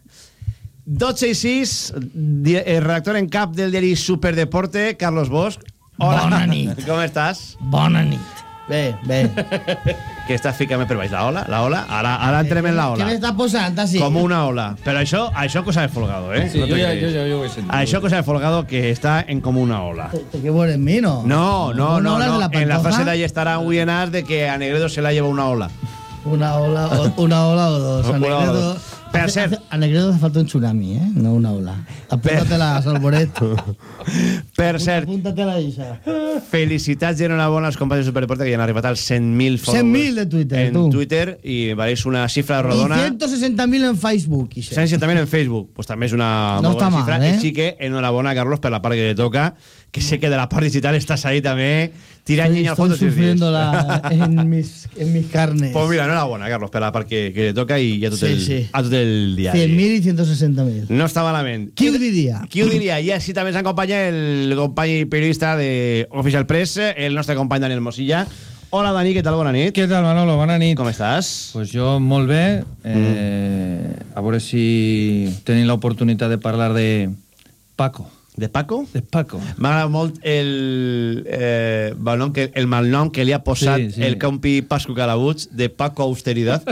12 i 6 di- el redactor en cap del diari Superdeporte Carlos Bosch Hola. Bona nit. Com estàs? Bona nit. Bé, bé. Que estàs ficant per baix la ola? La ola? Ara, ara entrem en la Què ola. m'està posant, així? Com una ola. Però això, això cosa de Folgado, eh? Sí, te jo ja- jo ja- jo ho he sentit. Això cosa de Folgado que està en com una ola. Que veure en mi, no? No, no, no, no. la en la frase d'ahí estarà un llenar de que a Negredo se la lleva una ola. Una ola, o- una ola o dos. A Una ola o Negredo, dos. Per cert. hace- A Negredo hace falta un tsunami, ¿eh? No una ola. Apúntatela, Salvoret. Per cert, Apúntatela, Isa. felicitats i enhorabona als companys de Superdeporte que ja han arribat als 100.000 followers 100.000 de Twitter, en tu. Twitter i valeix una xifra rodona 160.000 en Facebook, Isa. 160.000 en Facebook, pues també és una No molt bona està xifra. mal, eh? I sí que enhorabona, Carlos, per la part que le toca, que sé que de la part digital estàs ahí al Estoy sufriendo la, en, mis, en mis carnes. Pues mira, enhorabona, Carlos, per la part que, que le toca i a tot, Sí, el, sí. a tot el diari. 100.000 y 160.000. No està malament. Qui ho diria? Qui ho diria? I així també s'acompanya el company periodista de Official Press, el nostre company Daniel Mosilla. Hola, Dani, què tal? Bona nit. Què tal, Manolo? Bona nit. Com estàs? Pues jo molt bé. Eh, A veure si tenim l'oportunitat de parlar de Paco. De Paco? De Paco. M'agrada molt el, eh, malnom que, el malnom que li ha posat Sí, sí. el compi Pascu Calabuig de Paco Austeridad,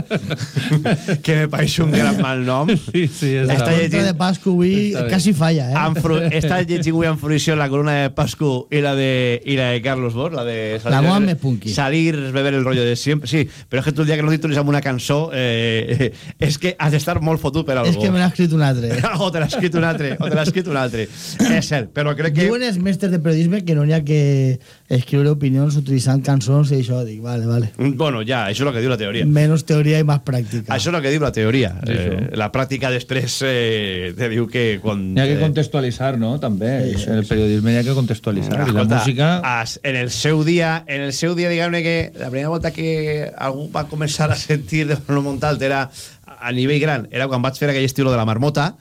que me pareix un gran malnom. Sí, sí, és La llegint, de Pascu avui casi falla, eh? fru, està llegint avui en fruició la columna de Pascu i la de, i la de Carlos Bosch, la de La moda més punky. Salir, beber el rollo de siempre. Sí, però és que tu el dia que no titulis amb una cançó eh, és que has d'estar molt fotut per algo. És que me l'ha escrit un altre. o te l'ha escrit un altre, o te l'ha escrit un altre. És cert, però crec que... Diuen els mestres de periodisme que no n'hi ha que escriure opinions utilitzant cançons i això. Dic, vale, vale. Bueno, ja, això és el que diu la teoria. Menys teoria i més pràctica. Això és el que diu la teoria. Sí, Eh, la pràctica després eh, te diu que quan... N'hi ha que eh, contextualitzar, no? També. En el periodisme n'hi ha que contextualitzar. La escolta, música... as- en el seu dia, en el seu dia, diguem-ne que la primera volta que algú va començar a sentir de Bruno Montalto era a nivell gran, era quan vaig fer aquell estil de la marmota,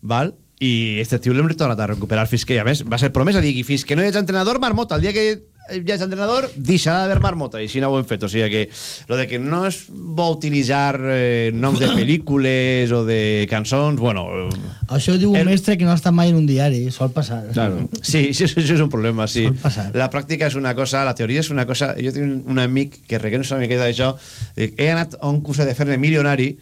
val? I este estiu l'hem tornat a recuperar fins que, a més, va ser promesa, dic, i fins que no hi hagi entrenador, marmota, el dia que hi hagi entrenador, deixarà d'haver marmota, i així no ho hem fet, o sigui que lo de que no es va utilitzar eh, noms de pel·lícules o de cançons, bueno... eh, Això ho diu un El- mestre que no ha estat mai en un diari, sol passar. Claro. Sí, això, això és un problema, sí. La pràctica és una cosa, la teoria és una cosa... Jo tinc un amic que requena una miqueta d'això. dic, He anat a un curs de fer-me milionari,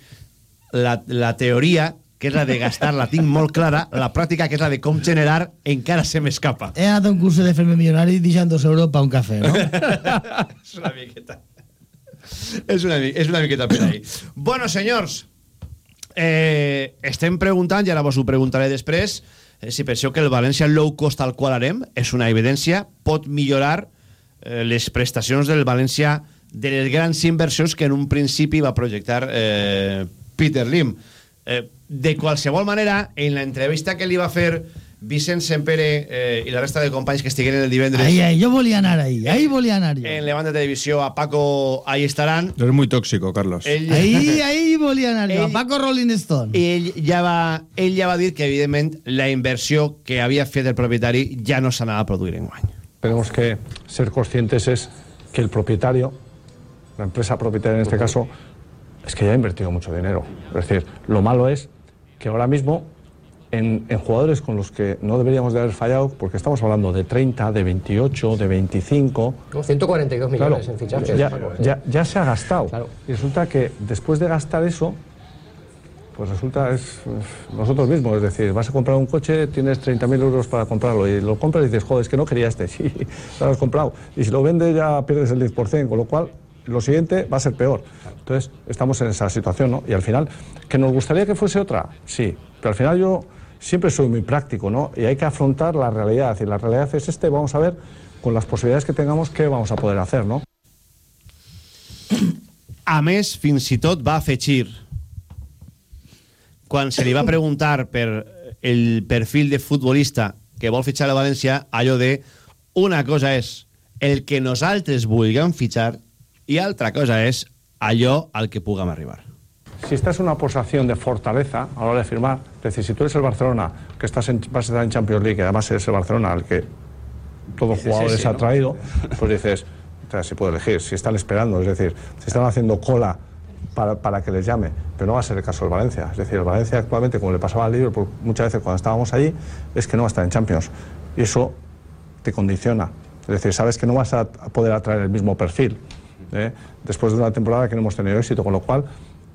la, la teoria, que és la de gastar, la tinc molt clara, la pràctica, que és la de com generar, encara se m'escapa. He anat a un curso de fer-me milionari deixant dos euros per un cafè, no? és una miqueta. És una, és una miqueta per ahí. Bueno, senyors, eh, estem preguntant, i ara vos ho preguntaré després, eh, si penseu que el València low cost al qual harem és una evidència, pot millorar eh, les prestacions del València de les grans inversions que en un principi va projectar eh, Peter Lim. Eh, de qualsevol manera, en l'entrevista que li va fer Vicent Sempere eh, i la resta de companys que estigueren el divendres Ahí, ahí, jo volia anar ahí, ahí volia anar jo. en Levante Televisión a Paco ahí estarán Eres muy tóxico, Carlos. ell, Ahí, ahí volia anar jo, a Paco Rolling Stone. ell, ja va, ell ja va dir que evidentment la inversió que havia fet el propietari ja no s'anava a produir en guany Tenemos que ser conscientes es que el propietario, la empresa propietaria en este caso, es que ya ha invertido mucho dinero. Es decir, lo malo es que ahora mismo en, en jugadores con los que no deberíamos de haber fallado, porque estamos hablando de 30, de 28, de 25, 142 millones Claro, en fichajes. ya, Paco. ya- ya se ha gastado. Y resulta que después de gastar eso, Pues resulta, es eh, nosotros mismos, es decir, vas a comprar un coche, tienes 30.000 euros para comprarlo y lo compras y dices, joder, es que no quería este, sí, lo has comprado. Y si lo vendes ya pierdes el 10%, con lo cual lo siguiente va a ser peor. Entonces, estamos en esa situación, ¿no? Y al final, ¿que nos gustaría que fuese otra? Sí, pero al final yo siempre soy muy práctico, ¿no? Y hay que afrontar la realidad, y la realidad es este, vamos a ver, con las posibilidades que tengamos, qué vamos a poder hacer, ¿no? A més, fins i tot va afegir quan se li va preguntar per el perfil de futbolista que vol fitxar a València, allò de una cosa és el que nosaltres vulguem fitxar i altra cosa és allò al que puguem arribar. Si estás en una posición de fortaleza a la hora de firmar, es decir, si tú eres el Barcelona, que estás en, vas a estar en Champions League, y además eres el Barcelona al que todo Sí, jugador sí, les ha ¿no? traído, pues dices, o sea, si puede elegir, si están esperando, es decir, si están haciendo cola para, para que les llame, pero no va a ser el caso del Valencia. Es decir, el Valencia actualmente, como le pasaba al Liverpool muchas veces cuando estábamos allí, es que no va a estar en Champions. Y eso te condiciona. Es decir, sabes que no vas a poder atraer el mismo perfil. ¿Eh? Después de una temporada que no hemos tenido éxito, con lo cual,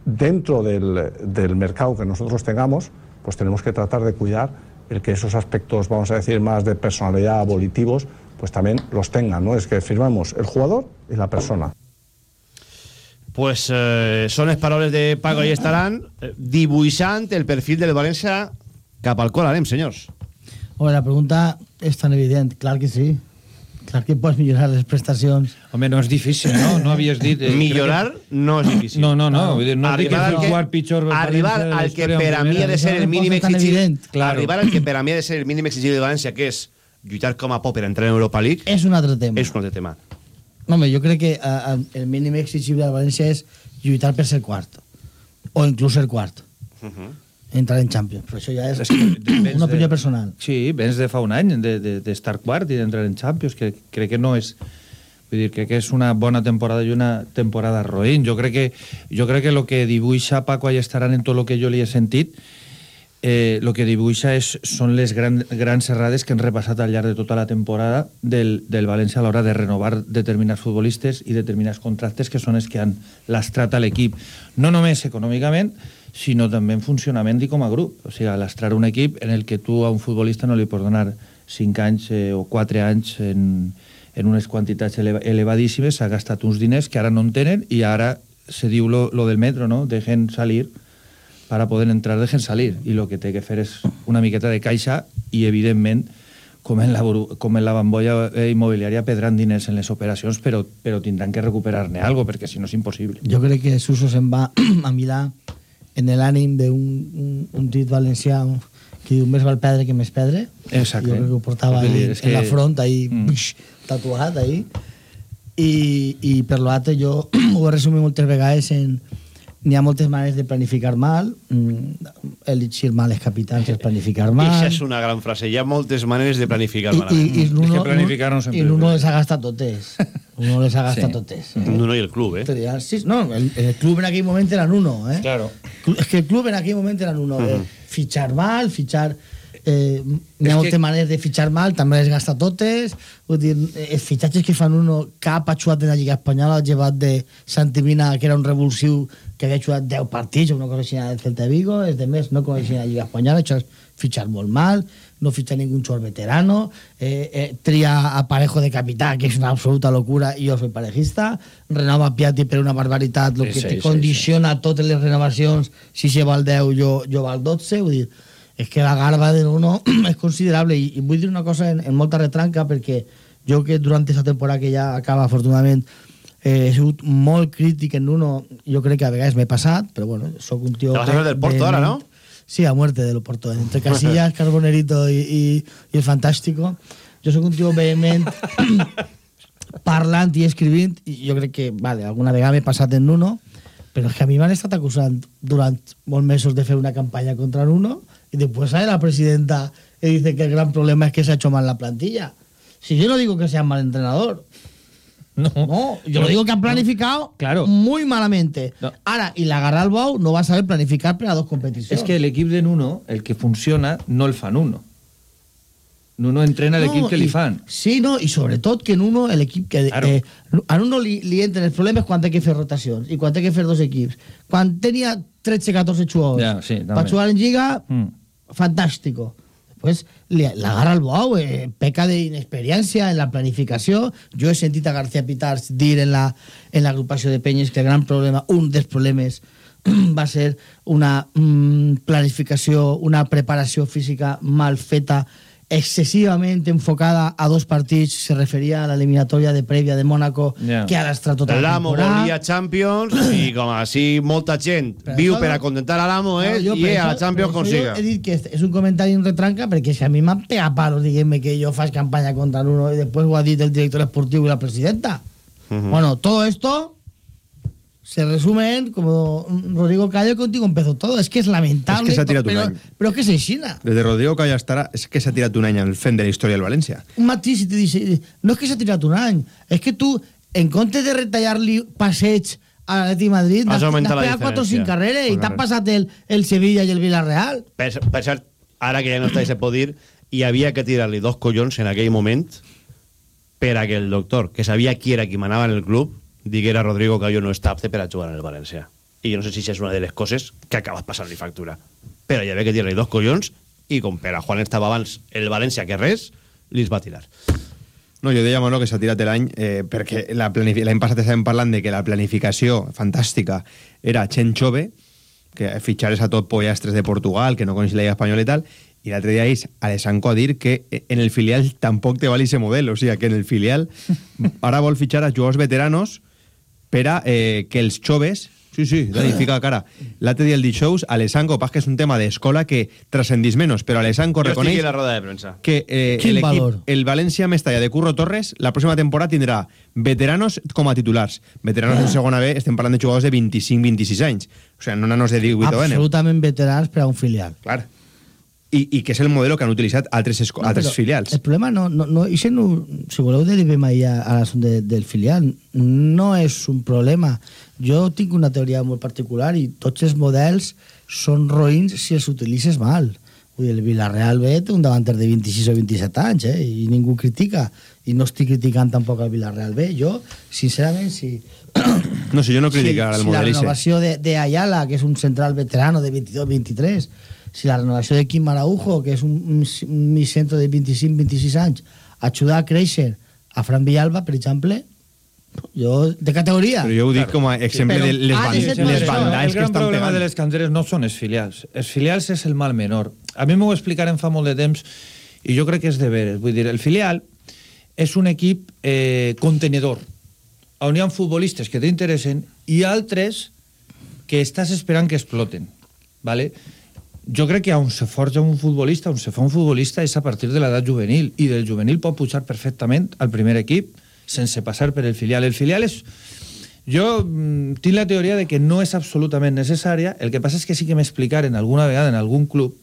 dentro del, del mercado que nosotros tengamos, pues tenemos que tratar de cuidar el que esos aspectos, vamos a decir, más de personalidad, volitivos, pues también los tengan, ¿no? Es que firmamos el jugador y la persona. Pues eh, són les paraules de Paco i estaran eh, dibuixant el perfil del València cap al qual anem, senyors. Home, la pregunta és tan evident. Clar que sí. Clar que pots millorar les prestacions. Home, no és difícil, no? No havies dit... eh, Millorar que- no és difícil. No, no, no. Vull dir, no Arribar al que- pitjor arribar de al que per a mi ha de ser el mínim exigible. Claro. arribar al que per a mi ha de ser el mínim exigible de València que és lluitar com a por per entrar en Europa League És un altre tema. és un altre tema Home, jo crec que a, a, el mínim exigible al València és lluitar per ser quart. O inclús ser quart. Entrar en Champions. Però això ja és, És que una opinió de- personal. Sí, vens de fa un any d'estar de, d'estar quart i d'entrar en Champions, que crec que no és... Vull dir, crec que és una bona temporada i una temporada roïn. Jo crec que, jo crec que lo que dibuixa Paco Allestaran en tot lo que jo li he sentit eh, lo que dibuixa és, són les gran, grans errades que han repassat al llarg de tota la temporada del, del València a l'hora de renovar determinats futbolistes i determinats contractes que són els que han lastrat a l'equip, no només econòmicament, sinó també en funcionament i com a grup. O sigui, lastrar un equip en el que tu a un futbolista no li pots donar 5 anys eh, o 4 anys en, en unes quantitats eleva, elevadíssimes, s'ha gastat uns diners que ara no en tenen i ara se diu lo, lo del metro, no? Dejen salir para poder entrar, dejen salir. I el que té que fer és una miqueta de caixa i, evidentment, com en la, com en la bambolla eh, immobiliària perdran diners en les operacions, però, però tindran que recuperar-ne algo, perquè si no és impossible. Jo crec que Suso se'n va a Milà en l'ànim d'un un, un tit valencià que diu més val perdre que més perdre. Exacte. Jo crec que ho portava ahí, en la que- front, ahí, Mm. bix, tatuat, ahí. I, I per l'altre jo ho he resumit moltes vegades en n'hi ha moltes maneres de planificar mal mm, elegir mal els capitans és planificar mal Això és una gran frase. Hi ha moltes maneres de planificar i, malament. i, i Nuno, planificar no sempre i Nuno les ha gastat totes Nuno les ha gastat Sí. totes No, no, i el club, eh? Sí, no, el, el club en aquell moment era Nuno, eh? Claro. Es que el club en aquell moment era Nuno. eh? Mhm. Fichar mal, fichar... Eh, N'hi ha que- moltes maneres de fitxar mal, també les gasta totes. Vull dir, eh, els fitxatges que fan uno, cap ha jugat en la Lliga Espanyola, ha llevat de Santimina, que era un revulsiu que havia jugat 10 partits o una cosa així del Celta Vigo, els de més no coneixien la Lliga Espanyola, això és fitxar molt mal, no fitxar ningú jugador veterano, eh, eh, tria a Parejo de capità, que és una absoluta locura, i jo soy parejista, renova Piatti per una barbaritat, el Sí, que sí, te sí, condiciona totes les renovacions, si se va al 10, jo, jo va al 12, vull dir, és que la garba de l'uno és considerable, i, i vull dir una cosa en, en molta retranca, perquè jo que durant aquesta temporada que ja acaba, afortunadament, eh, he sigut molt crític en uno, jo crec que a vegades m'he passat, però bueno, sóc un tio... Te vas a del Porto ahora, ¿no? Sí, a muerte del Porto. Entre Casillas, Carbonerito y, y, y el Fantástico. Jo sóc un tio vehement parlant i escrivint i jo crec que, vale, alguna vegada m'he passat en Nuno, però és que a mi m'han estat acusant durant molts mesos de fer una campanya contra Nuno y después sale la presidenta y dice que el gran problema es que se ha hecho mal la plantilla. Si yo no digo que sea mal entrenador, No, no, yo lo digo que han planificado Claro. muy malamente. No. Ahora, y la Garra al Bau no va a saber planificar para dos competiciones. És que l'equip de Nuno, el que funciona, no el fa Nuno. Nuno entrena l'equip No, que li i- fan. Sí, no, i sobretot que en uno, l'equip que... Claro. Eh, a uno li, li entren els problemes quan té que fer rotacions i quan té que fer dos equips. Quan tenia 13-14 jugadors Ja, sí, també. per jugar en Lliga, Mm. fantástico. Li, l'agarra el bou, eh, peca d'inexperiència en la planificació. Jo he sentit a García Pitars dir en la en l'agrupació de penyes que el gran problema, un dels problemes va ser una mm, planificació, una preparació física mal feta, excessivament enfocada a dos partits, se referia a l'eliminatòria de prèvia de Mónaco, Ja. que ara tota la L'amo volia Champions i com així molta gent Però viu això per no- a contentar a l'amo eh? jo i per a la Champions consiga. He dit que és un comentari en retranca perquè si a mi m'han pegat palos diguem-me que jo faig campanya contra uno i després ho ha dit el director esportiu i la presidenta. Ujú. Bueno, todo esto se resume en, como Rodrigo Callo contigo empezó todo. Es que es lamentable. Es que se ha tirado un pero, año. pero que se China. Des de Rodrigo Calla estarà, és que s'ha tirat un any al fent de la història del València. Un matí si te dice, no es que s'ha tirat un any, és que tu, en comptes de retallar-li passeig a l'Atleti Madrid, Has n'has pegat 4 o 5 diferència. carreres i Correcte. t'has passat el, el Sevilla i el Villarreal. Per, per cert, ara que ja no està i se pot dir, hi havia que tirar-li dos collons en aquell moment per a que el doctor, que sabia qui era qui manava en el club, diguera Rodrigo jo no està apte per a jugar en el València. I jo no sé si això és una de les coses que acabes passant-li factura. Però hi havia que tirar-li dos collons i com per a Juan estava abans el València que res, li es va tirar. No, jo deia, Manolo, que s'ha tirat l'any eh, perquè la l'any passat estàvem parlant de que la planificació fantàstica era Chen Chove, que fitxares a tot pollastres de Portugal, que no coneix la Lliga Espanyola i tal, i l'altre dia és Alessanco a dir que en el filial tampoc te vale ese model, o sigui, que en el filial ara vol fitxar a jugadors veteranos per a eh, que els joves Sí, sí, Dani, fica la cara. L'altre dia el dijous, Alessanco, pas que és un tema d'escola que transcendís menys, però Alessanco reconeix la roda de premsa. que eh, Quin el, valor. equip, el València Mestalla de Curro Torres la próxima temporada tindrà veteranos com a titulars. Veteranos en segona B estem parlant de jugadors de 25-26 anys. O sigui, no nanos de 18 o N. Absolutament veterans per a un filial. Clar. I, I que és el model que han utilitzat altres, esco- No, altres filials. El problema no, no, no, ixe no si voleu derivem allà a l'assumpte de, del filial, no és un problema. Jo tinc una teoria molt particular i tots els models són roïns si els utilitzes mal. Vull dir, el Villarreal B té un davanter de 26 o 27 anys, eh? i ningú critica. I no estic criticant tampoc el Villarreal B. Jo, sincerament, si, No sé, jo no critico ara el si la model ese. renovació de, de Ayala, que és un central veterano de 22-23, si la renovació de Quim Araujo, que és un, un, un migcentro de 25-26 anys, ajuda a créixer a Fran Villalba, per exemple, jo, de categoria. Però jo ho dic com a exemple Però de les, de ban ser les bandalls el que gran estan problema pegant. de les canteres no són els filials. Els filials és el mal menor. A mi m'ho explicaren fa molt de temps i jo crec que és de veres. Vull dir, el filial és un equip eh, contenedor on hi ha futbolistes que t'interessen i altres que estàs esperant que exploten. ¿vale? Jo crec que on se forja un futbolista, on se fa un futbolista és a partir de l'edat juvenil i del juvenil pot pujar perfectament al primer equip sense passar per el filial. El filial és... Jo tinc la teoria de que no és absolutament necessària, el que passa és que sí que m'explicaren alguna vegada en algun club,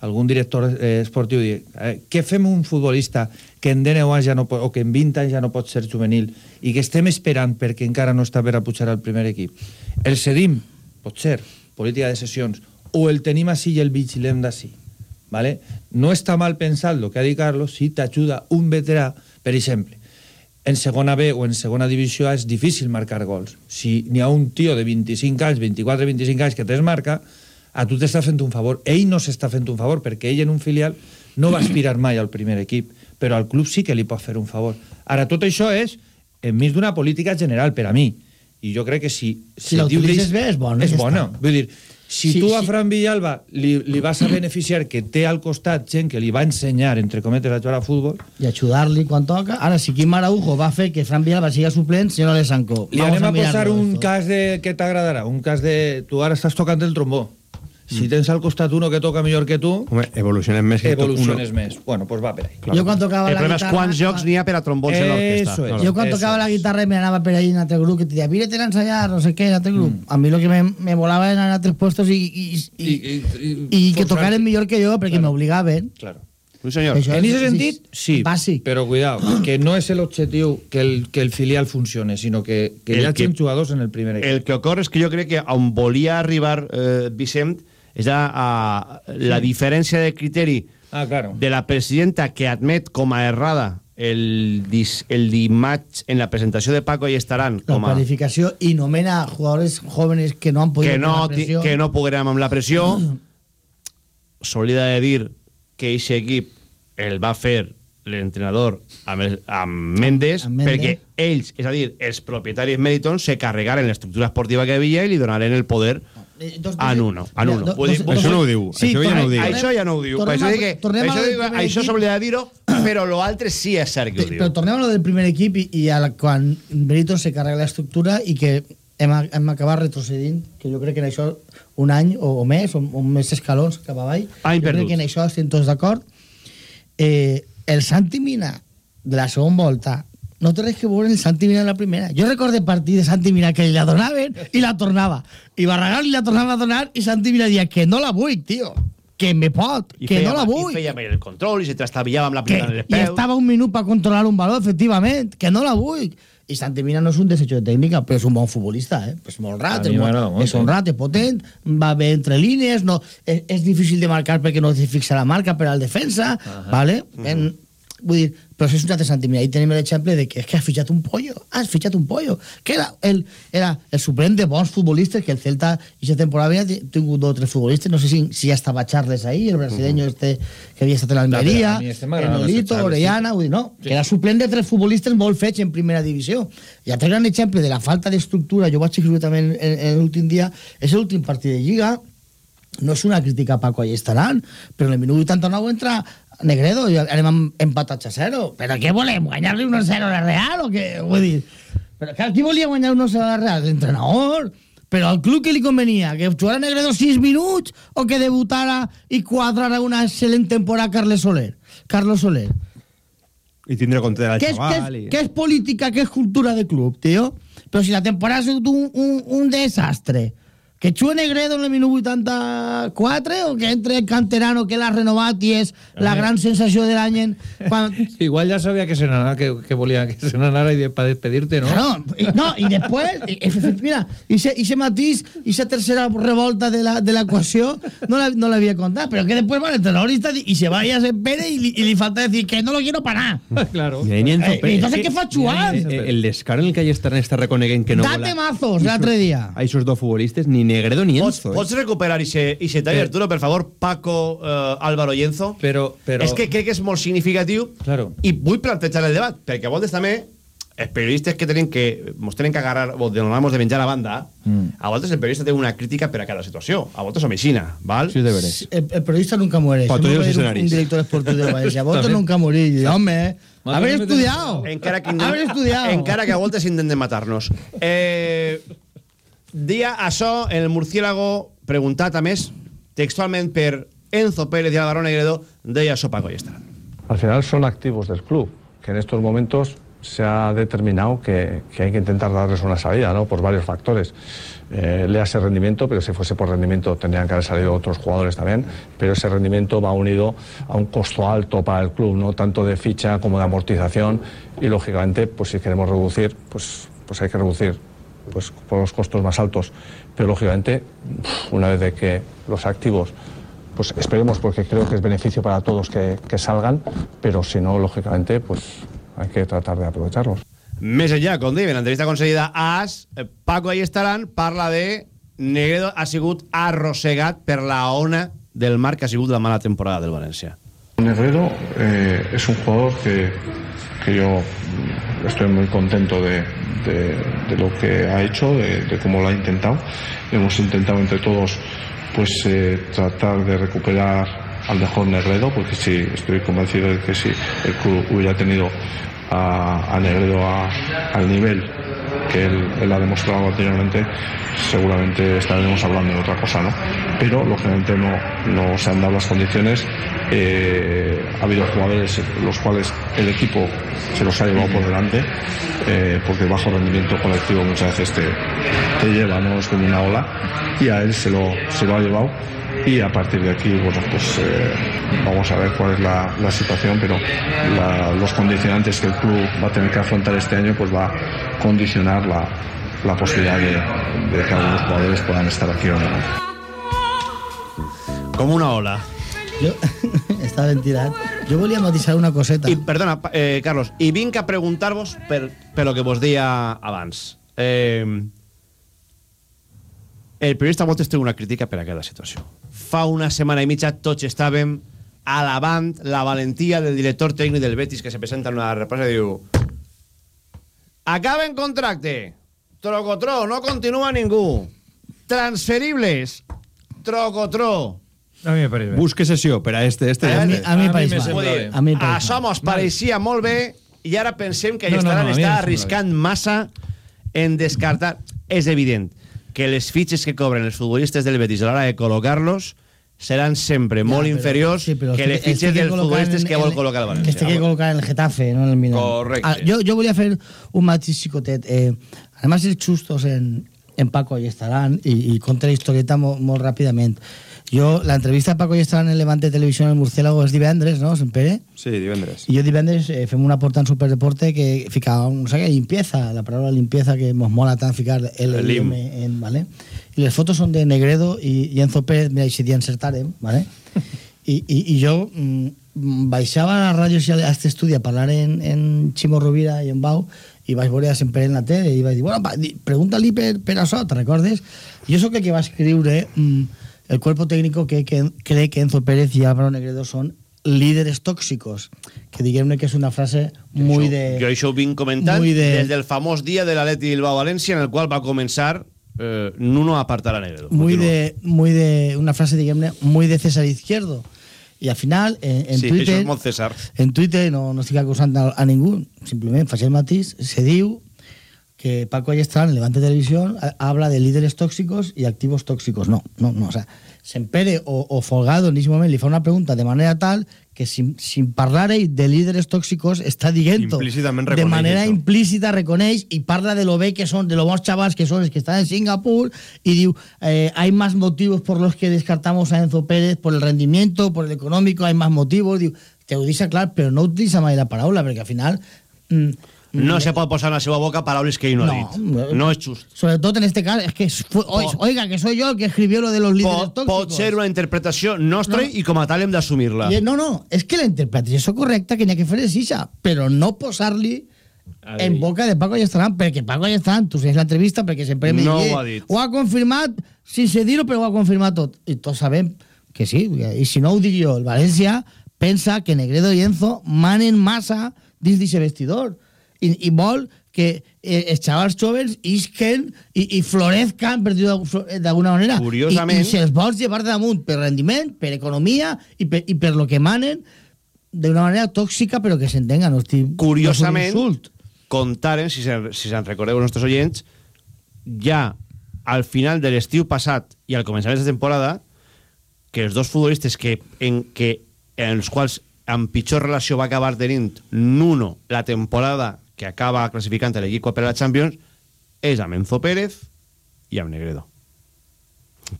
algun director eh, esportiu, dir, eh, què fem un futbolista que en 10 anys ja no pot, o que en 20 anys ja no pot ser juvenil i que estem esperant perquè encara no està per a pujar al primer equip? El cedim, pot ser, política de sessions, o el tenim així i el vigilem d'ací. ¿vale? No està mal pensar el que ha dit Carlos si t'ajuda un veterà, per exemple, en segona B o en segona divisió és difícil marcar gols. Si n'hi ha un tio de 25 anys, 24-25 anys que t'es marca, a tu t'està fent un favor. Ell no s'està fent un favor perquè ell en un filial no va aspirar mai al primer equip, però al club sí que li pot fer un favor. Ara, tot això és enmig d'una política general per a mi. I jo crec que si... Si la diu utilitzes d'ells- bé, és bona, És bona. Vull dir, si Sí, tu a sí. Fran Villalba li, li vas a beneficiar que té al costat gent que li va ensenyar, entre cometes, a jugar a futbol, i ajudar-li quan toca. Ara, si Quim Araujo va fer que Fran Villalba siga suplent, senyor Alessanco, Li anem a posar un cas de, que t'agradarà, un cas de... Tu ara estàs tocant el trombó. Si tens al costat uno que toca millor que tu, Home, evolucionem més que evoluciones uno. més. Bueno, pues va per ahí. Jo quan tocava El la guitarra... quants jocs n'hi ha per a trombons en l'orquestra. Es. No, Jo quan tocava la guitarra me anava per ahí en altre grup que te deia, vírete a ensayar, no sé què, en altre grup. A mi lo que me, me volava en altres puestos i, i, i, i, que tocaren millor que jo perquè m'obligaven. Claro. Sí, senyor. Això En és- sentit, sí, Bàsic. però cuidado, que no és l'objectiu que el, que el filial funcione, sinó que, que El hi hagi jugadors en el primer equip. El que ocorre és que jo crec que on volia arribar eh, Vicent és a, a la diferència de criteri Ah, claro. de la presidenta que admet com a errada el, dis, el dimarts en la presentació de Paco i estaran La com a, planificació i nomena jugadores jóvenes que no han podido que no, la que no poguérem amb la pressió s'hauria de dir que aquest equip el va fer l'entrenador amb, el- amb Mendes, Amb Mendes. perquè ells, és a dir, els propietaris Meriton se carregaren l'estructura esportiva que havia i li donaren el poder dos- a Nuno. A Mira, Nuno. do- Vull dir, dos- Això no ho diu. Sí, això ja no ho diu. tornem- Això ja no ho diu. Tornem això, que, tornem això, primer això s'oblida de dir-ho, però l'altre sí és cert que ho diu. Però tornem a lo del primer equip i, i a la, quan Benito se carrega l'estructura i que hem, hem acabat retrocedint, que jo crec que en això un any o, o més, o, o més escalons cap avall, Any jo crec perdut. que en això estem tots d'acord. Eh, el Santi Mina de la segona volta no té res que veure el Santi Mina de la primera. Jo recordo partit de Santi Mina que la donaven i la tornava. I Barragán li la tornava a donar i Santi Mina dia que no la vull, tio. Que me pot, I que feia, no la I vull. feia bé el control i se trastabillava amb la pilota en els i peus. estava un minut per controlar un valor, efectivament, que no la vull. I Santi Mina no és un desecho de tècnica, però és un bon futbolista, eh? És molt rat, és, molt, molt, és un eh? rat, és potent, va bé entre línies, no, és, és difícil de marcar perquè no se fixa la marca per al defensa, ¿vale? En, vull dir, però això és un altre Santi Mina. Ahí tenim l'exemple de que és que has fitxat un pollo, has fitxat un pollo, que era el, era el suprem de bons futbolistes que el Celta aquesta temporada havia tingut dos o tres futbolistes, no sé si, si ja estava Charles ahí, el brasileño este que havia estat en l'Almeria, a mi este el m'agrada més el Nolito, Charles, Orellana, vull dir, no, que era suplent de tres futbolistes molt fets en primera divisió. I altre gran exemple de la falta d'estructura, jo vaig escriure també en, en, en l'últim dia, és l'últim partit de Lliga, no és una crítica a Paco Allestaran, però en el minut 89 entra Negredo i anem empatats a zero. Però què volem? Guanyar-li 1-0 a la Real o què? Vull dir, però clar, qui volia guanyar 1-0 a la Real? L'entrenador. Però al club que li convenia? Que jugara Negredo 6 minuts o que debutara i quadrara una excel·lent temporada Carles Soler? Carlos Soler. I tindre compte ¿Qué es, qué, xaval. es, i... qué es política, qué es cultura de club, tío? Pero si la temporada ha sido un, un, un desastre. Que Chue Negredo en el minuto 84 o que entre el canterano que l'ha renovat i és la gran sensació de l'any quan... Igual ya sabía que se n'anara, que, que volía que se n'anara y de, para despedirte, ¿no? No, y, no, y después, y- y- mira, ese, ese matís, esa tercera revolta de la, de la ecuación, no la, no la había contado, pero que después va el está- y se va y se pere y, li- y le falta decir que no lo quiero para nada. claro. Mira, ni Enzo Eh, entonces, què fa Chuan? El descaro en el que hi estan està reconeguent que no Date mazos l'altre dia. A esos dos futbolistes, ni Negredo ni Pots, Enzo. eh. pots recuperar ese, ese tall. Arturo, per favor, Paco, eh, Álvaro i Enzo? Però, però... És que crec que és molt significatiu Claro. i vull plantejar el debat, perquè a voltes també els periodistes que tenen que mos tenen que agarrar o de normal mos de menjar a banda Mm. a voltes el periodista té una crítica per a cada situació a voltes som aixina, val? Sí, de veres. El, el periodista nunca muere. Pa Siempre todos va a los ir un, un director esportivo de Valencia. Vosotros También. nunca haber o menos estudiado. encara que, Haber estudiado. encara que a voltes intenten matar-nos eh, dia això el murciélago preguntat a més per Enzo Pérez i Álvaro Negredo deia això Paco estarà Al final son activos del club, que en estos momentos se ha determinado que, que hay que intentar darles una salida, ¿no? Por varios factores. Eh, le hace rendimiento, pero si fuese por rendimiento tendrían que haber salido otros jugadores también, pero ese rendimiento va unido a un costo alto para el club, no tanto de ficha como de amortización y lógicamente, pues si queremos reducir, pues, pues hay que reducir pues por los costos más altos, pero lógicamente una vez de que los activos pues esperemos porque creo que es beneficio para todos que, que salgan, pero si no, lógicamente, pues hay que tratar de aprovecharlos. Més enllà, com dèiem, en l'entrevista concedida a AS, eh, Paco Allestaran parla de Negredo ha sigut arrossegat per la ona del mar que ha sigut la mala temporada del València. Negredo eh, es un jugador que, que yo estoy muy contento de, de- lo que ha hecho, de, cómo lo ha intentado. Hemos intentado entre todos pues eh, tratar de recuperar al mejor Negredo, porque sí, estoy convencido de que si el club hubiera tenido a, Negredo al nivel que él, ha demostrado anteriormente, seguramente estaremos hablando de otra cosa, ¿no? Pero lógicamente no, no se han dado las condiciones. Eh, ha habido jugadores los cuales el equipo se los ha llevado por delante, eh, porque bajo rendimiento colectivo muchas veces te, te lleva, ¿no? Es como una ola, y a él se lo, se lo ha llevado. Y a partir de aquí, bueno, pues eh, vamos a ver cuál es la, la situación, pero la- los condicionantes que el club va a tener que afrontar este año, pues va a condicionar la, la posibilidad de, de que algunos jugadores puedan estar aquí o no. Com una ola. Jo, està ben tirat. Jo volia matisar una coseta. I, perdona, eh, Carlos, i vinc a preguntar-vos per, per lo que vos deia abans. Eh, el periodista Voltes té una crítica per a cada situació. Fa una setmana i mitja tots estàvem alabant la valentia del director tècnic del Betis que se presenta en una represa i diu Acaben contracte. Trocotro, no continua ningú. Transferibles. Trocotro. A mi me pareix bé. Busque sessió per a este, este, A mi, este. a mi A mi pareix bé. A mi pareix Això mos pareixia molt bé i ara pensem que No, no, Estaran no, mi està arriscant massa en descartar. És evident que les fitxes que cobren els futbolistes del Betis a l'hora de col·locar-los seran sempre molt però- inferiors sí, però que les fitxes dels futbolistes que vol col·locar el Que València. este que col·locar en el Getafe, no en el Milan. Correcte. Ah, yo, yo voy a hacer un matiz psicotet. Eh, además, ir justos en, en Paco y estarán y, y contra la historieta muy, muy rápidamente. Yo, la entrevista de Paco y estarán en Levante Televisión en el Murciélago es divendres, no? Sempre. Sí, divendres. Y yo divendres eh, fem una porta en Superdeporte que ficava, no sé què, limpieza, la palabra limpieza que nos mola tant ficar L El i lim. M en, ¿vale? Y las fotos son de Negredo y, y Enzo Pérez, mira, si encertarem, ¿vale? I, i, i jo mm, baixava a la ràdio a aquest estudi a parlar en, en Ximo Rovira i en Bau i vaig veure sempre en la tele i vaig dir, bueno, pregunta-li per, per això, te recordes? Jo sóc el que va escriure mm, el cuerpo técnico que, que cree que Enzo Pérez y Álvaro Negredo son líderes tóxicos que diguem-ne que és una frase muy de... Jo això ho vinc comentant de- des del famós dia de l'Atleti Bilbao-València en el qual va començar eh, Nuno a apartar a Negredo. muy Continua. de, muy de una frase, diguem-ne, muy de César Izquierdo. Y al final, en, en sí, Twitter... això és molt César. En Twitter, no, no estic acusant a, a ningú, simplement faig el matís, se diu que Paco Ayestarán en Levante Televisión ha- habla de líderes tóxicos y activos tóxicos. No, no, no. O sea, Sempere o, o Folgado en ese momento le fa una pregunta de manera tal que sin, sin parlar de líderes tóxicos està dient de manera això. implícita reconeix i parla de lo bé que son, de lo bons chavals que son, els que están en Singapur y diu, eh, hay más motivos por los que descartamos a Enzo Pérez por el rendimiento, por el económico, hay más motivos, diu, te ho deixa clar, però no utilitza mai la paraula, perquè al final... Mm, No se pot posar en la seva boca paraules que ell no, ha No, dit. No és just. Sobre todo en este caso, es que fue- oiga, que soy yo el que escribió lo de los líderes Pot, tóxicos. pot ser una interpretació nostra No. i com a tal hem d'assumir-la. No, no, és que la interpretació correcta que n'hi ha que fer és ixa, però no posar-li en boca de Paco Ayestarán, perquè Paco Ayestarán, tu saps l'entrevista, perquè sempre me No diu, ho ha dit. ho ha confirmat, sense dir-ho, però ho ha confirmat tot. I tots sabem que sí, i si no ho dic jo, el València pensa que Negredo i Enzo manen massa dins d'aquest vestidor i, i vol que eh, els xavals joves isquen i, i florezcan, per dir-ho d'alguna manera, Curiosament- i, i se'ls vols llevar damunt per rendiment, per economia i per, i per lo que manen d'una manera tòxica, però que s'entenga, no estic... Curiosament, no contaren, si se'n si se'n recordeu els nostres oients, ja al final de l'estiu passat i al començament de temporada, que els dos futbolistes que, en, que, en els quals amb pitjor relació va acabar tenint Nuno la temporada que acaba classificant a l'equip per a la Champions és amb Enzo Pérez i amb Negredo.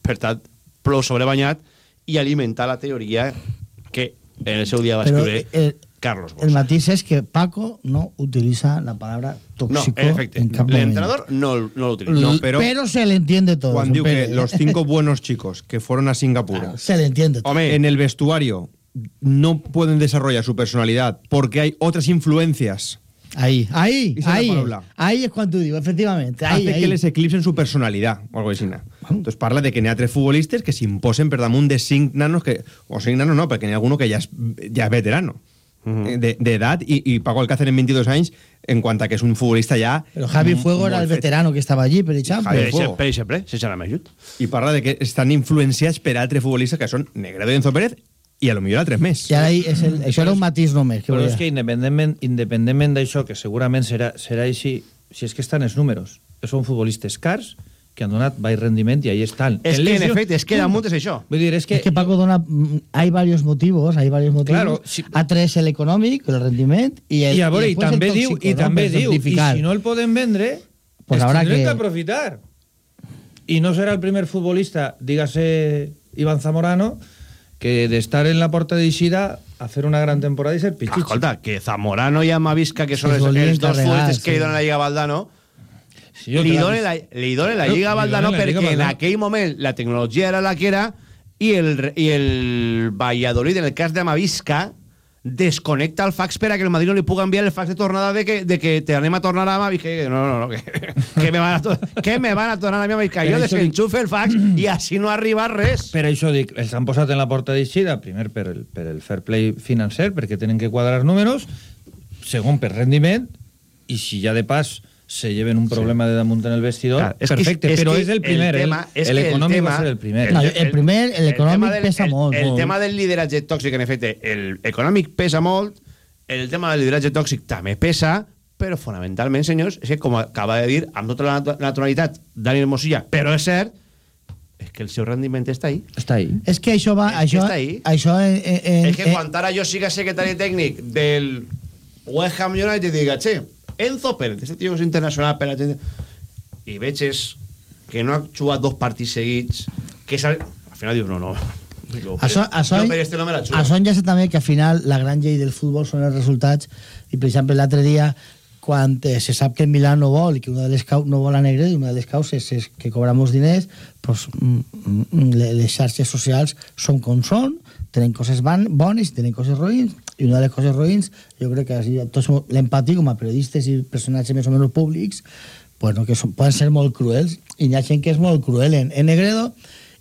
Per tant, prou sobrebanyat i alimentar la teoria que en el seu dia va Però escriure el, Carlos el matís és que Paco no utilitza la palabra No, tóxico en efecte, en cap moment. l'entrenador no, no l'utilitza. No, pero- pero se le entiende todo. Juan diu que Pérez. los cinco buenos chicos que fueron a Singapur Se le entiende todo. en el vestuario no pueden desarrollar su personalidad porque hay otras influencias Ahí, ahí, es la ahí, ahí es cuando digo, efectivamente. Ahí, hace ahí. que les eclipsen su personalidad o algo així. Entonces parla de que n'hi ha tres futbolistes que s'imposen per damunt de cinc nanos que, o cinc nanos no, perquè n'hi ha alguno que ja és, ja és veterano eh, de, de edad y, y Paco Alcácer en 22 anys en quant a que és un futbolista ja Pero Javi Fuego era el fet. veterano que estaba allí, pero ejemplo. Javi Per Fuego. exemple, per exemple, sense anar més lluny. i parla de que estan influenciats per altres futbolistes que són Negredo i Enzo Pérez i a lo millor altres més Y ahora ahí es el, eso era un matiz només. Que Però volia. és que independentment, independentment d'això, que segurament serà, serà així, si és que estan els números, són futbolistes cars que han donat baix rendiment i ahí estan. És El que, en efecte, és que damunt és això. Vull dir, és que... Es que Paco dona, mm, hay varios motivos, hay varios motivos. Claro, si- A tres el econòmic, el rendiment i el I a veure, i, el també diu, tóxico, i no? també diu, i si no el poden vendre, Pues tindrem que- que aprofitar. I no serà el primer futbolista, dígase Iván Zamorano, que d'estar en la porta d'eixida a fer una gran temporada i ser Ah, pitxitx. escolta, que Zamorano i Amavisca, que volien els dos futbolistes que sí. donen la Lliga Valdano, Sí, li donen la, li donen la Lliga Valdano Lliga perquè en aquell moment la tecnologia era la que era i el, i el Valladolid, en el cas d'Amavisca, desconnecta el fax per a que el Madrid no li pugui enviar el fax de tornada de que, de que te anem a tornar a Amavisca. Que No, no, no, que, que, me van a, to- que me van a tornar a mi Amavisca. Però Jo desenxufe el fax i així no arriba res. Per això dic, els han posat en la porta d'eixida, primer per el, per el fair play financer, perquè tenen que quadrar números, segon per rendiment, i si ja de pas se lleven un problema de damunt en el vestidor, Clar, és que- perfecte, és però que és el primer, el tema- el, és el que el econòmic tema- va ser el primer. No, el primer, el econòmic tema del- pesa el, molt, El, molt. tema del lideratge tòxic, en efecte, el econòmic pesa molt, el tema del lideratge tòxic també pesa, però fonamentalment, senyors, és que, com acaba de dir, amb tota la natu- naturalitat, Dani Hermosilla, però és cert, és que el seu rendiment està ahí. Està ahí. És que això va... És que això, està ahí. això en, en, és que quan ara jo siga secretari tècnic del West Ham United i diga, che, Enzo Pérez, este tío és internacional per la gent... I veig és que no ha jugat dos partits seguits, que és... Al al final dius, no, no. Jo, Això, per- això, jo per este no me la xulo. això ja sé també que al final la gran llei del futbol són els resultats i per exemple l'altre dia quan eh, se sap que el Milà no vol i que una de les cau no vol a Negredo i una de les causes és que cobra molts diners pues, mm, mm, le- les xarxes socials són com són tenen coses van, bones i tenen coses roïns i una de les coses roïns jo crec que així, tots l'empatia com a periodistes i personatges més o menys públics pues, no, que són, poden ser molt cruels i hi ha gent que és molt cruel en, en Negredo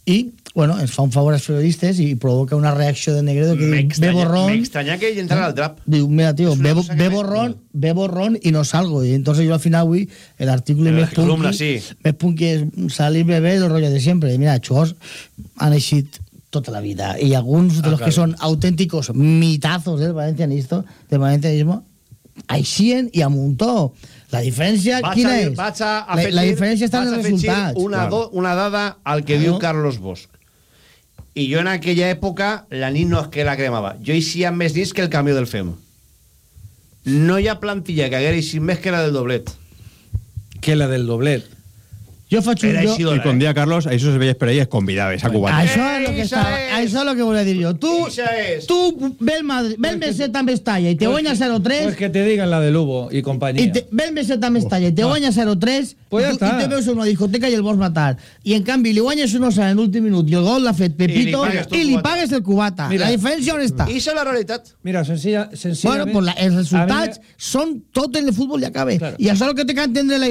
i bueno, ens fa un favor als periodistes i provoca una reacció de Negredo que diu, ve borrón m'extranya que ell entrara al drap. Digo, mira, una ve, ve borrón, ve borrón y no salgo. Y entonces yo al final, güey, el artículo En me la columna, sí. me punky es salir bebé el rollo de siempre. Y mira, chugos han eixit tota la vida. Y algunos de Ah, los que son auténticos mitazos del valencianismo, del valencianismo, aixien i amuntó. La diferència, Vaig quina a, dir- és? vaig a la, la diferència està en els a resultats. Una, Claro. do, una dada al que Claro. diu Carlos Bosch. I jo en aquella època la nit no és que la cremava. Jo eixia més nits que el canvi del FEM. No hi ha plantilla que haguera eixit més que la del doblet. Que la del doblet. Jo faig un... Era Jo, Y d'hora, con eh? día Carlos, a eso se veía por ahí, es convidado, esa cubana. Això és lo que és. això és lo que volia dir jo. Tu, és. tu ve el Madrid, ve el Meseta amb Estalla i te guanya 0-3 Pues que te digan la de Lugo y compañía. i te, ve el Meseta amb Estalla i te guanya 0-3 Pues i, tu, està. i te veus en una discoteca i el vols matar. I en canvi li guanyes 1-0 en l'últim minut i el gol l'ha fet Pepito I li pagues i el li cubata. pagues el cubata. Mira. la diferència on està? I això és la realitat. Mira, sencilla, Bueno, sencillament... pues la, els resultats A mi- són tot en el futbol i acabe. Claro. I això és el que té que entendre la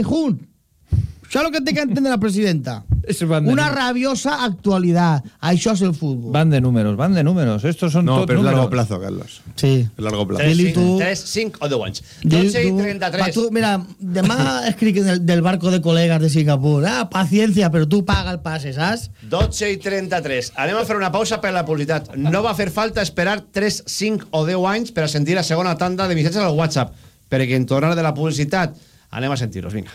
És el que té que entendre la presidenta. Una rabiosa actualidad. Això és el futbol. Van de números, van de números. Estos son No, pero es largo plazo, Carlos. Sí. Es largo plazo. 3, Dili tu. 3, 5 o 10 anys. Dili 12 i tu, 33. pa tu, mira, demà escric del, del barco de col·legues de Singapur. Ah, paciencia, però tu paga el passe, saps? 12 i 33. Anem a fer una pausa per la publicitat. No va fer falta esperar 3, 5 o 10 anys per a sentir la segona tanda de missatges al WhatsApp. Perquè en tornar de la publicitat anem a sentir-los. Vinga.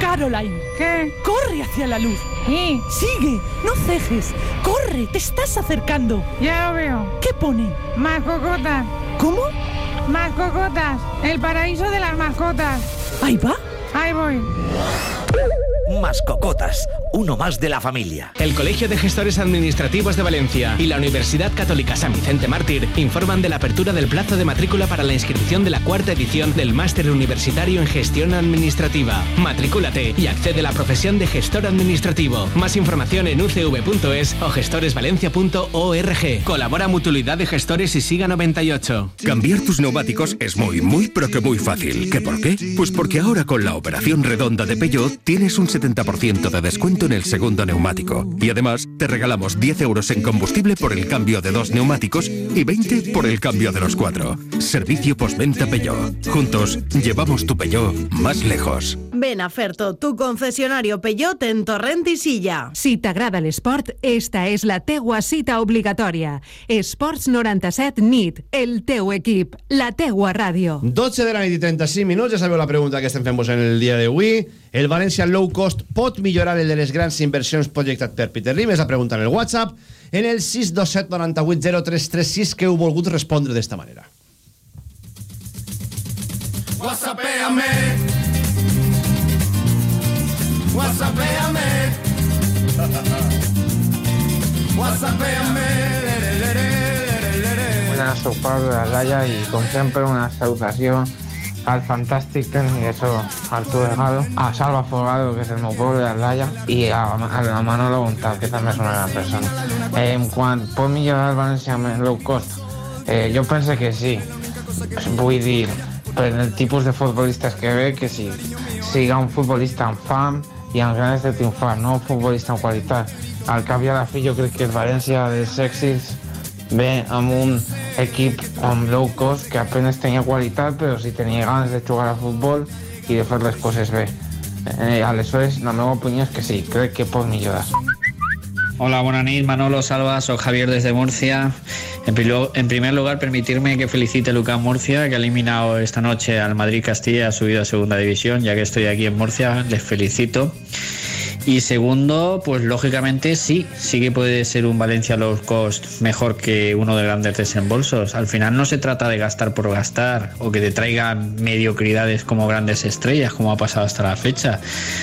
Caroline. ¿Qué? Corre hacia la luz. Sigue, no cejes. Corre, te estás acercando. Ya lo veo. ¿Qué pone? Mascotas. ¿Cómo? Mascotas. El paraíso de las mascotas. Ahí va. Ahí voy. Mascocotas, uno más de la familia. El Colegio de Gestores Administrativos de Valencia y la Universidad Católica San Vicente Mártir informan de la apertura del plazo de matrícula para la inscripción de la cuarta edición del Máster Universitario en Gestión Administrativa. Matricúlate y accede a la profesión de gestor administrativo. Más información en ucv.es o gestoresvalencia.org. Colabora Mutualidad de Gestores y Siga 98. Cambiar tus neumáticos es muy, muy, pero que muy fácil. ¿Qué por qué? Pues porque ahora con la operación redonda de Peugeot tienes un 70% de descuento en el segundo neumático. Y además te regalamos 10 euros en combustible por el cambio de dos neumáticos y 20 por el cambio de los cuatro. Servicio postventa Peugeot. Juntos llevamos tu Peugeot más lejos. Ven a Ferto, tu concesionario Peugeot en Torrent i Silla. Si t'agrada l'esport, esta és la teua cita obligatòria. Esports 97 NIT, el teu equip, la teua ràdio. 12 de la nit i 35 minuts, ja sabeu la pregunta que estem fent vos en el dia d'avui. El València low cost pot millorar el de les grans inversions projectat per Peter Lim? És la pregunta en el WhatsApp, en el 627 98 0336, que heu volgut respondre d'esta manera. Whatsappéame. Whatsappéame. Whatsappéame. Buenas, de Alaya y como siempre una salutación al fantàstic tècnic que soc Artur Delgado, a Salva Folgado, que és el meu poble d'Alaya, i a, a la Manolo Gontal, que també és una gran persona. Eh, en quant pot millorar el València amb low cost, eh, jo penso que sí. Vull dir, per el tipus de futbolistes que ve, que si siga un futbolista amb fam i amb ganes de triomfar, no un futbolista amb qualitat. Al cap i a la fi jo crec que el València dels èxits ve amb un equip amb low cost que apenas tenia qualitat però si tenia ganes de jugar a futbol i de fer les coses bé. Eh, aleshores, la meva opinió és que sí, crec que pot millorar. Hola, buenas noches, Manolo, Salva, soy Javier desde Murcia. En, primer lugar, permitirme que felicite a Lucas Murcia, que ha eliminado esta noche al Madrid Castilla, ha subido a segunda división, ya que estoy aquí en Murcia, les felicito. Y segundo, pues lógicamente sí, sí que puede ser un Valencia low cost mejor que uno de grandes desembolsos. Al final no se trata de gastar por gastar o que te traigan mediocridades como grandes estrellas, como ha pasado hasta la fecha,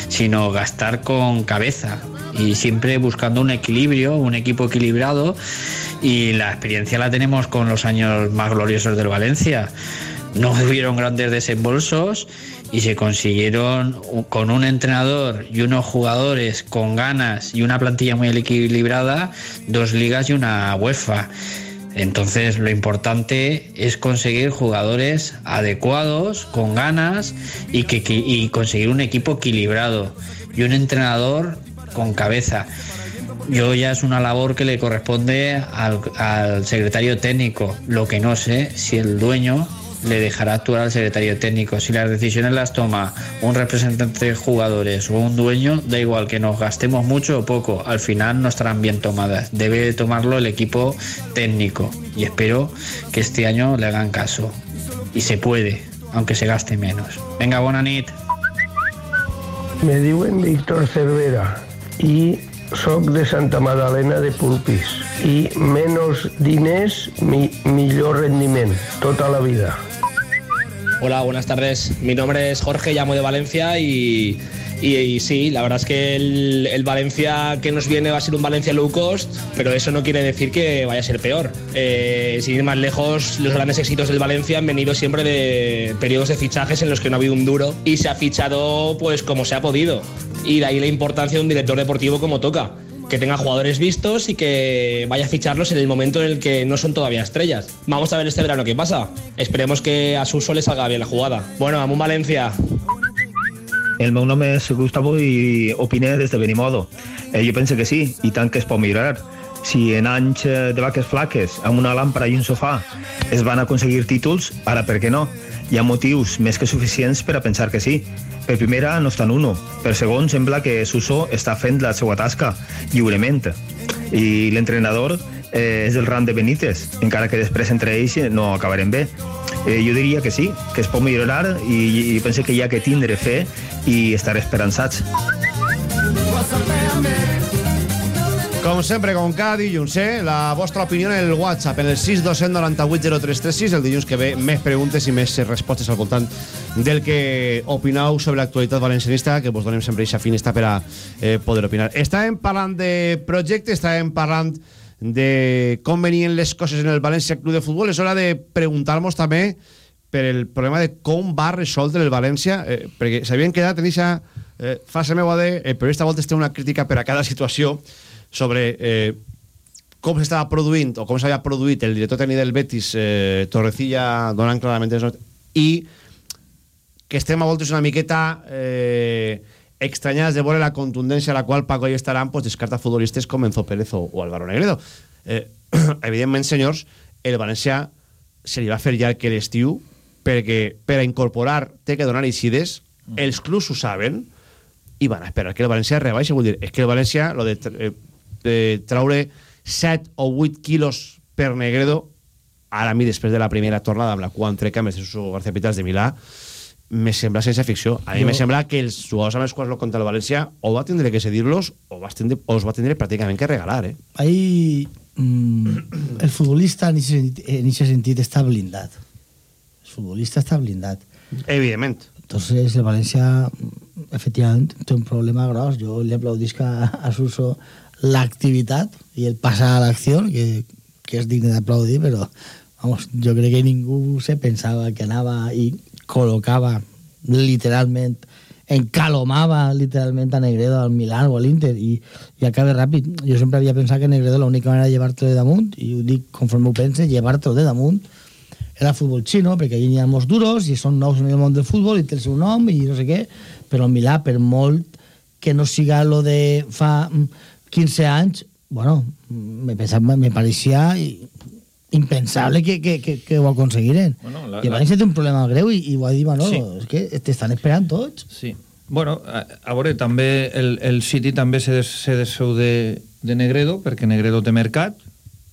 sino gastar con cabeza y siempre buscando un equilibrio, un equipo equilibrado y la experiencia la tenemos con los años más gloriosos del Valencia. No hubieron grandes desembolsos y se consiguieron con un entrenador y unos jugadores con ganas y una plantilla muy equilibrada dos ligas y una UEFA. Entonces lo importante es conseguir jugadores adecuados, con ganas y, que- y conseguir un equipo equilibrado y un entrenador con cabeza. Yo ya es una labor que le corresponde al, secretario técnico. Lo que no sé si el dueño le dejará actuar al secretario técnico. Si las decisiones las toma un representante de jugadores o un dueño, da igual que nos gastemos mucho o poco, al final no estarán bien tomadas. Debe de tomarlo el equipo técnico y espero que este año le hagan caso. Y se puede, aunque se gaste menos. Venga, buena nit. Me diuen Víctor Cervera i sóc de Santa Magdalena de Pulpis i menys diners, mi, millor rendiment, tota la vida. Hola, buenas tardes. Mi nombre es Jorge, llamo de Valencia y, y- sí, la verdad es que el, el Valencia que nos viene va a ser un Valencia low cost, pero eso no quiere decir que vaya a ser peor. Eh, sin ir más lejos, los grandes éxitos del Valencia han venido siempre de periodos de fichajes en los que no ha habido un duro y se ha fichado pues como se ha podido. Y de ahí la importancia de un director deportivo como toca. Que tenga jugadores vistos y que vaya a ficharlos en el momento en el que no son todavía estrellas. Vamos a ver este verano qué pasa. Esperemos que a Suso le salga bien la jugada. Bueno, Amun Valencia. El meu nom és Gustavo i opine des de Benimodo. Eh, jo penso que sí, i tant que es pot millorar. Si en anys eh, de vaques flaques, amb una làmpara i un sofà, es van aconseguir títols, ara per què no? Hi ha motius més que suficients per a pensar que sí. Per primera, no està en uno. Per segon, sembla que Suso està fent la seva tasca, lliurement. I l'entrenador eh, és del ram de Benítez, encara que després entre ells no acabarem bé. Eh, jo diria que sí, que es pot millorar i, i penso que hi ha que tindre fe i estar esperançats. Com sempre, com cada dilluns, eh? la vostra opinió en el WhatsApp, en el 629803336, el dilluns que ve més preguntes i més respostes al voltant del que opinau sobre l'actualitat valencianista, que vos donem sempre aquesta finesta per a eh, poder opinar. Estàvem parlant de projecte, estàvem parlant de com venien les coses en el València Club de Futbol. És hora de preguntar-nos també per el problema de com va resoldre el València, eh, perquè s'havien quedat en aquesta eh, frase meva de el periodista voltes té una crítica per a cada situació sobre eh, com s'estava produint o com s'havia produït el director tècnic del Betis eh, Torrecilla donant clarament not- i que estem a voltes una miqueta eh, extrañats de veure la contundència a la qual Paco i estaran pues, descarta futbolistes com Enzo Pérez o, o Álvaro Negredo eh, evidentment senyors el València se li va fer ja que l'estiu perquè per a incorporar té que donar eixides els clubs ho saben i van a esperar que el València rebaixa. Vull dir, és que el València, lo de, eh, de traure 7 o 8 quilos per Negredo, ara a mi, després de la primera tornada amb la qual entreca amb Jesús García Pitas de Milà, me sembla sense ficció. A mi Jo- me sembla que els jugadors amb els quals lo contra el València o va tindre que cedir-los o, va tindre, o els va tindre pràcticament que regalar, eh? Ahí mm, el futbolista en ese sentit està blindat. El futbolista està blindat. Evidentment. Entonces el Valencia mm, efectivament té un problema gros. Jo li aplaudisc a, a Suso l'activitat i el passar a l'acció, que, que és digne d'aplaudir, però vamos, jo crec que ningú se pensava que anava i col·locava literalment encalomava literalment a Negredo al Milan o a l'Inter i, i acaba ràpid. Jo sempre havia pensat que Negredo l'única manera de llevar-te de damunt, i ho dic conforme ho pense, llevar-te de damunt, era futbol xino, perquè allí n'hi ha molts duros i són nous en el món del futbol i té el seu nom i no sé què, però el Milà, per molt que no siga lo de fa mm, 15 anys, bueno, me, pensava, me pareixia i- impensable que, que, que, que ho aconseguiren. Bueno, la- I el la- té un problema greu i, i ho ha dit Manolo, Sí. és que t'estan esperant tots. Sí. Bueno, a, a veure, també el, el City també se, des, se desfeu de, de Negredo, perquè Negredo té mercat,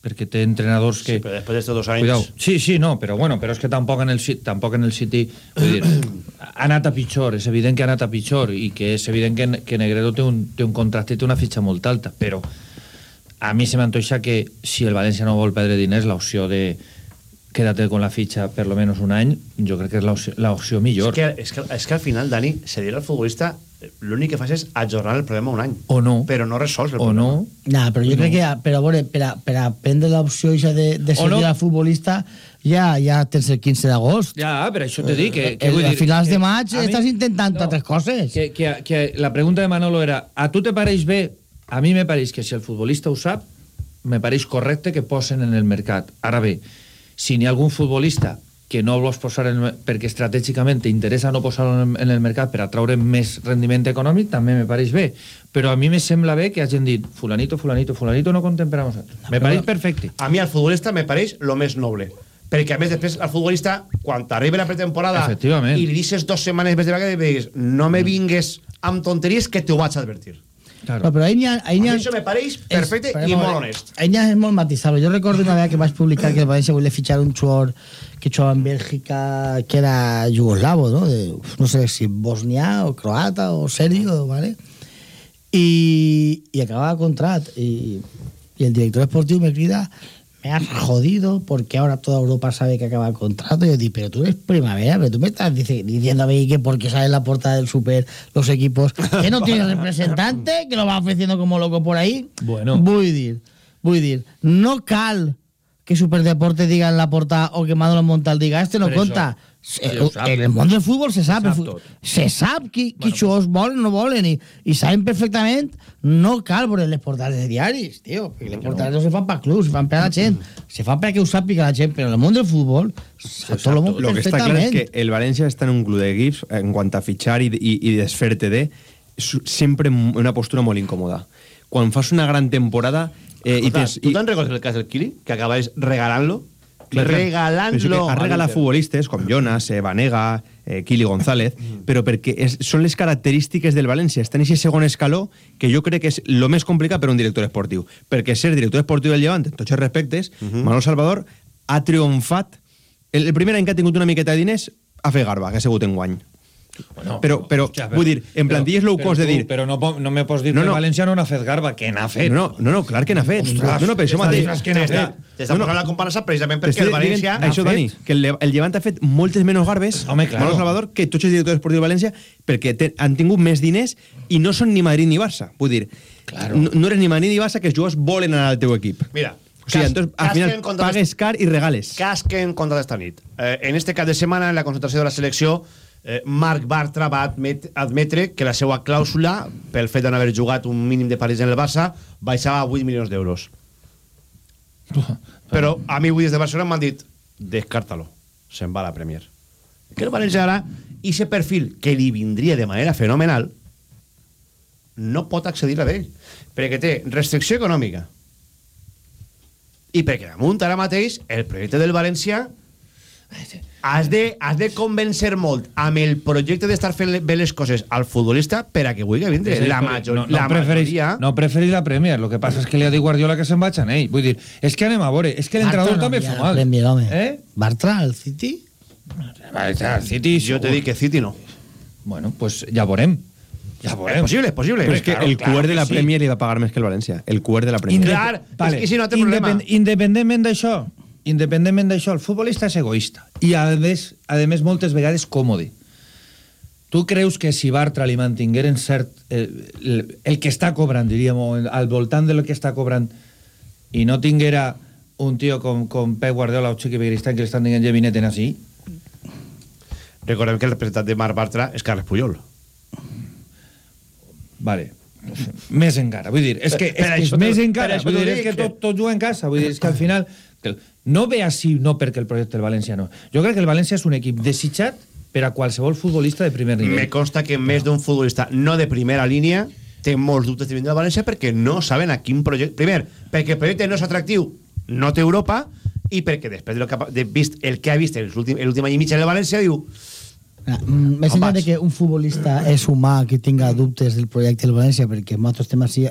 perquè té entrenadors que... Sí, però després d'estos dos anys... Cuidao. Sí, sí, no, però bueno, però és que tampoc en el, tampoc en el City vull dir, ha anat a pitjor, és evident que ha anat a pitjor i que és evident que, que Negredo té un, té un contracte i té una fitxa molt alta, però a mi se m'antoixa que si el València no vol perdre diners, l'opció de quédate con la fitxa per lo menos un any, jo crec que és l'opció- millor. És que, és, que, és que al final, Dani, cedir al futbolista eh, l'únic que fas és ajornar el problema un any. O no. Però no resols el O problema. no. Nah, però jo crec que però, a veure, per, a, per a prendre l'opció eixa de, de O seguir no. al futbolista ja, ja tens el 15 d'agost. Ja, però això te dic que... Eh, que vull a dir, finals que de maig a mi- estàs intentant altres coses. Que, que, que la pregunta de Manolo era a tu te pareix bé? A mi me pareix que si el futbolista ho sap, me pareix correcte que posen en el mercat. Ara bé, si n'hi ha algun futbolista que no vols posar en, el- perquè estratègicament t'interessa no posar-lo en, en el mercat per a traure més rendiment econòmic, també me pareix bé. Però a mi me sembla bé que hagin dit fulanito, fulanito, fulanito no per a nosaltres. Me pareix perfecte. A mi al futbolista me pareix lo més noble. Perquè a més després al futbolista, quan t'arriba la pretemporada i li dices dos setmanes més de digues no me vingues amb tonteries que t'ho vaig advertir. Claro. però ahí n'hi ha... N'hi ha això me pareix perfecte és- i però, molt honest. Ha és molt matisable. Jo recordo una vegada que vaig publicar que el València volia fitxar un jugador que jugava en Bèlgica, que era jugoslavo, no? De, no sé si bosnià o croata o serio, ¿vale? Y, y acababa contrat y, y el director deportivo me grita me has jodido porque ahora toda Europa sabe que acaba el contrato. Y yo digo, pero tú eres primavera, pero tú me estás diciendo a mí que porque sale en la portada del Super los equipos, que no tiene representante, que lo va ofreciendo como loco por ahí. Bueno. Vull dir, vull dir, no cal que Superdeporte diga en la portada o que Manolo Montal diga, este no això- conta. En el món del futbol se sap, Se sap tot. se sap qui, qui jugadors volen o no volen i, i saben perfectament no cal veure les portades de diaris, tio, perquè les portades no se fan per clubs, se fan per la gent, se fan perquè ho sàpiga la gent, però en el món del futbol se tot el món Lo que está claro es perfectament. que el Valencia está en un club de GIFs en cuanto a fichar y, y, y desferte de en una postura muy incómoda. Cuando fas una gran temporada eh, y Escolta, tens- tu i- te'n recordes el cas del Kili? Que acabáis regalant-lo? Regalant-lo. Ha a regalat futbolistes com Jonas, eh, Vanega, eh, Kili González, però perquè és, són les característiques del València. Està en aquest segon escaló que jo crec que és el més complicat per un director esportiu. Perquè ser director esportiu del Llevant, en tots els respectes, Manol Salvador ha triomfat el, el primer any que ha tingut una miqueta de diners a fer garba, que ha sigut en guany. Bueno, però, però, hòstia, vull dir, en plantilles low però cost de dir... Però no, no me pots dir No, que no. el València no n'ha fet garba, que n'ha fet. No, no, no, clar que n'ha fet. Ostres, no, no, per això mateix. que. T'està posant la comparança precisament perquè el València... Això, Dani, que el, el Llevant ha fet moltes menys garbes, Home, claro. Manolo Salvador, que tots els directors esportius de València, perquè te, han tingut més diners i no són ni Madrid ni Barça. Vull dir, Claro. no, no eres ni Madrid ni Barça que els jugadors volen anar al teu equip. Mira, O cas- entonces, al final contra pagues car i regales. Casquen contra esta nit. Eh, en este cap de setmana, en la concentració de la selecció, eh, Marc Bartra va admet, admetre que la seva clàusula, pel fet de no haver jugat un mínim de partits en el Barça, baixava a 8 milions d'euros. Però a mi avui des de Barcelona m'han dit descarta-lo, se'n va a la Premier. Que el València ara, i ese perfil que li vindria de manera fenomenal, no pot accedir a d'ell, perquè té restricció econòmica. I perquè damunt ara mateix el projecte del València has de, has de convencer molt amb el projecte d'estar fent bé les coses al futbolista per a que vulgui vindre. Sí, la, major, no, no la prefereix, majoria... no prefereix la Premier, el que passa és que li ha dit Guardiola que se'n vaig en ell. Vull dir, és que anem a veure, és que l'entrenador també fa mal. Premier, home. Eh? Bartra, el City? Bartra, el City... Jo te dic que City no. Bueno, pues ja veurem. Ja veurem. És possible, és possible. Però és que Claro, el claro cuer de la sí. Premier li va pagar més que el València. El cuer de la Premier. Clar, és que si no té problema. Independentment d'això, independentment d'això, el futbolista és egoista. I a més, a més moltes vegades còmode. Tu creus que si Bartra li mantingueren cert... El, el, el que està cobrant, diríem, al voltant del que està cobrant, i no tinguera un tio com, com Pep Guardiola o Chiqui Begristán que li estan dient Gevinet en així, Recordem que el representant de Marc Bartra és Carles Puyol. Vale. Més encara, vull dir, és que, és, que és això més encara, vull dir, és que tot, tot juga en casa, vull dir, és que al final no ve així, no perquè el projecte del València no. Jo crec que el València és un equip desitjat per a qualsevol futbolista de primer nivell. Me consta que més d'un futbolista no de primera línia té molts dubtes de vindre al València perquè no saben a quin projecte... Primer, perquè el projecte no és atractiu, no té Europa, i perquè després de, lo que ha, de vist el que ha vist en l'últim any i mig en el València, diu... Mm, Més enllà de que un futbolista és humà que tinga dubtes del projecte del València, perquè nosaltres estem així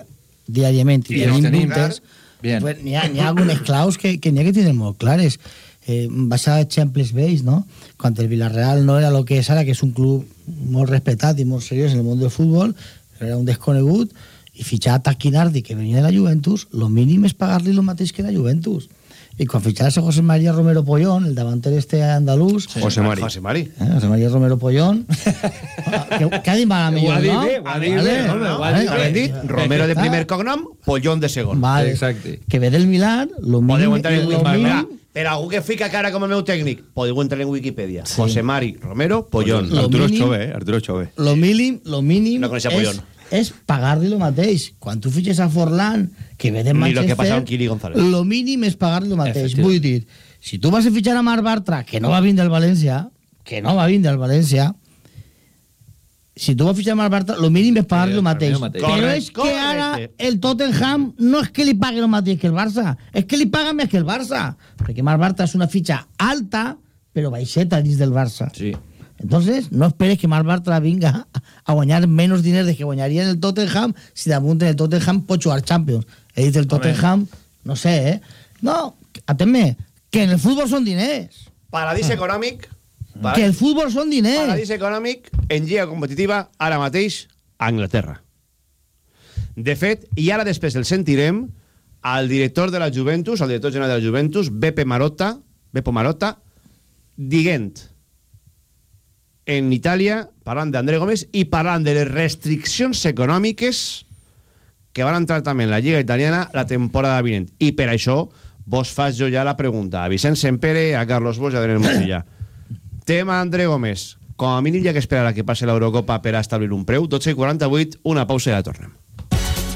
diàriament i I tenim tenim, dubtes, Bien. pues, n'hi ha, ha algunes claus que, que n'hi ha que tenen molt clares. Eh, baixar exemples vells, no? Quan el Villarreal no era el que és ara, que és un club molt respectat i molt seriós en el món del futbol, era un desconegut, i fitxar a Taquinardi, que venia de la Juventus, lo mínim és pagar-li el mateix que la Juventus. Quan fitxares a José María Romero Pollón, el davanter este andalús... José Mari. José Mari. Eh, José María Romero Pollón. que, que ha dit malament, dit no? ho ha dit bé, ho dit Romero de primer cognom, Pollón de segon. Vale. Exacte. Que ve del Milán, lo mínim... Podeu entrar en Wikipedia. Per algú que fica cara com el meu tècnic, podeu entrar en Wikipedia. José Mari Romero Pollón. Lo Arturo Chove, eh? Arturo Chove. Lo mínim, lo mínim No coneixia és, Pollón. És pagar-li lo mateix. Quan tu fitxes a Forlán, que ve de Ni lo Manchester, que passa Kili González. lo mínim és pagar-li lo mateix. Vull dir, si tu vas a fitxar a Marc Bartra, que no va vindre al València, que no va vindre al València, si tu vas a fitxar a Marc Bartra, lo mínim és pagar-li mateix. el mateix. Però Correcte, és que ara el Tottenham no és que li pagui lo mateix que el Barça, és que li paga més que el Barça. Perquè Marc Bartra és una fitxa alta, però baixeta dins del Barça. Sí. Entonces, no esperes que Marc Bartra vinga a guanyar menos diners de que guanyaria en el Tottenham si damunt en el Tottenham pot jugar Champions. He dit el Tottenham, no sé, eh? No, atén-me, que en el futbol són diners. Paradís econòmic. Que el futbol són diners. Paradís econòmic en lliga competitiva ara mateix a Anglaterra. De fet, i ara després el sentirem, al director de la Juventus, al director general de la Juventus, Beppe Marotta, Beppo Marotta, dient en Itàlia, parlant d'André Gómez i parlant de les restriccions econòmiques que van entrar també en la Lliga Italiana la temporada vinent. I per això vos faig jo ja la pregunta a Vicent Sempere, a Carlos Bosch i a Daniel Montilla. Tema André Gómez. Com a mínim ha que esperar a que passe l'Eurocopa per a establir un preu. 12 i 48, una pausa i ja tornem.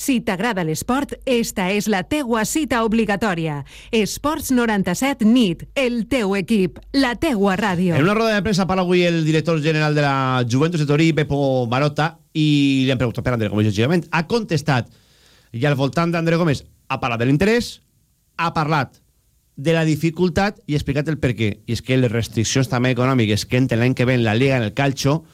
Si t'agrada l'esport, esta és la teua cita obligatòria. Esports 97 NIT, el teu equip, la teua ràdio. En una roda de premsa parla avui el director general de la Juventus de Torí, Beppo Marotta, i li han preguntat per André Gómez, lògicament. Ha contestat, i al voltant d'André Gómez ha parlat de l'interès, ha parlat de la dificultat i ha explicat el per què. I és que les restriccions també econòmiques que entren l'any que ve en la Liga, en el calcio,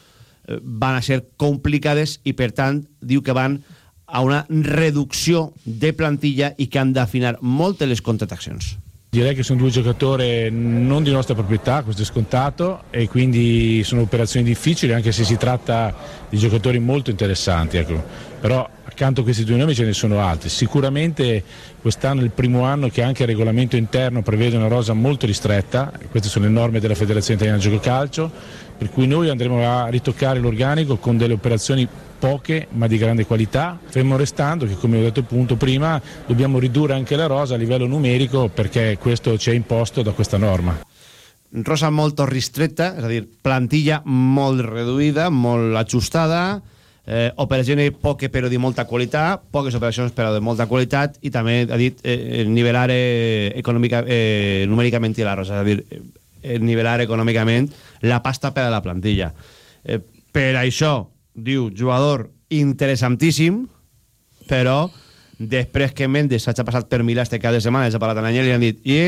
eh, van a ser complicades i, per tant, diu que van a una reducció de plantilla i que han d'afinar moltes les contratacions. Direi che sono due giocatori non di nostra proprietà, questo è scontato, e quindi sono operazioni difficili anche se si tratta di giocatori molto interessanti. Ecco. Però accanto a questi due nomi ce ne sono altri. Sicuramente quest'anno è il primo anno che anche il regolamento interno prevede una rosa molto ristretta, queste sono le norme della Federazione Italiana Gioco Calcio, per cui noi andremo a ritoccare l'organico con delle operazioni poche ma di grande qualità, fermo restando che come ho detto appunto prima dobbiamo ridurre anche la rosa a livello numerico perché questo ci è imposto da questa norma. Rosa molto ristretta, és a dir, plantilla molt reduïda, molt ajustada, eh, operacions poques però de molta qualitat, poques operacions però de molta qualitat i també ha dit eh, nivelar eh, econòmica, eh, la rosa, és a dir, eh, nivelar econòmicament la pasta per a la plantilla. Eh, per això, diu, jugador interessantíssim, però després que Mendes s'ha passat per Milà este cap de setmana, s'ha parlat a l'any i han dit i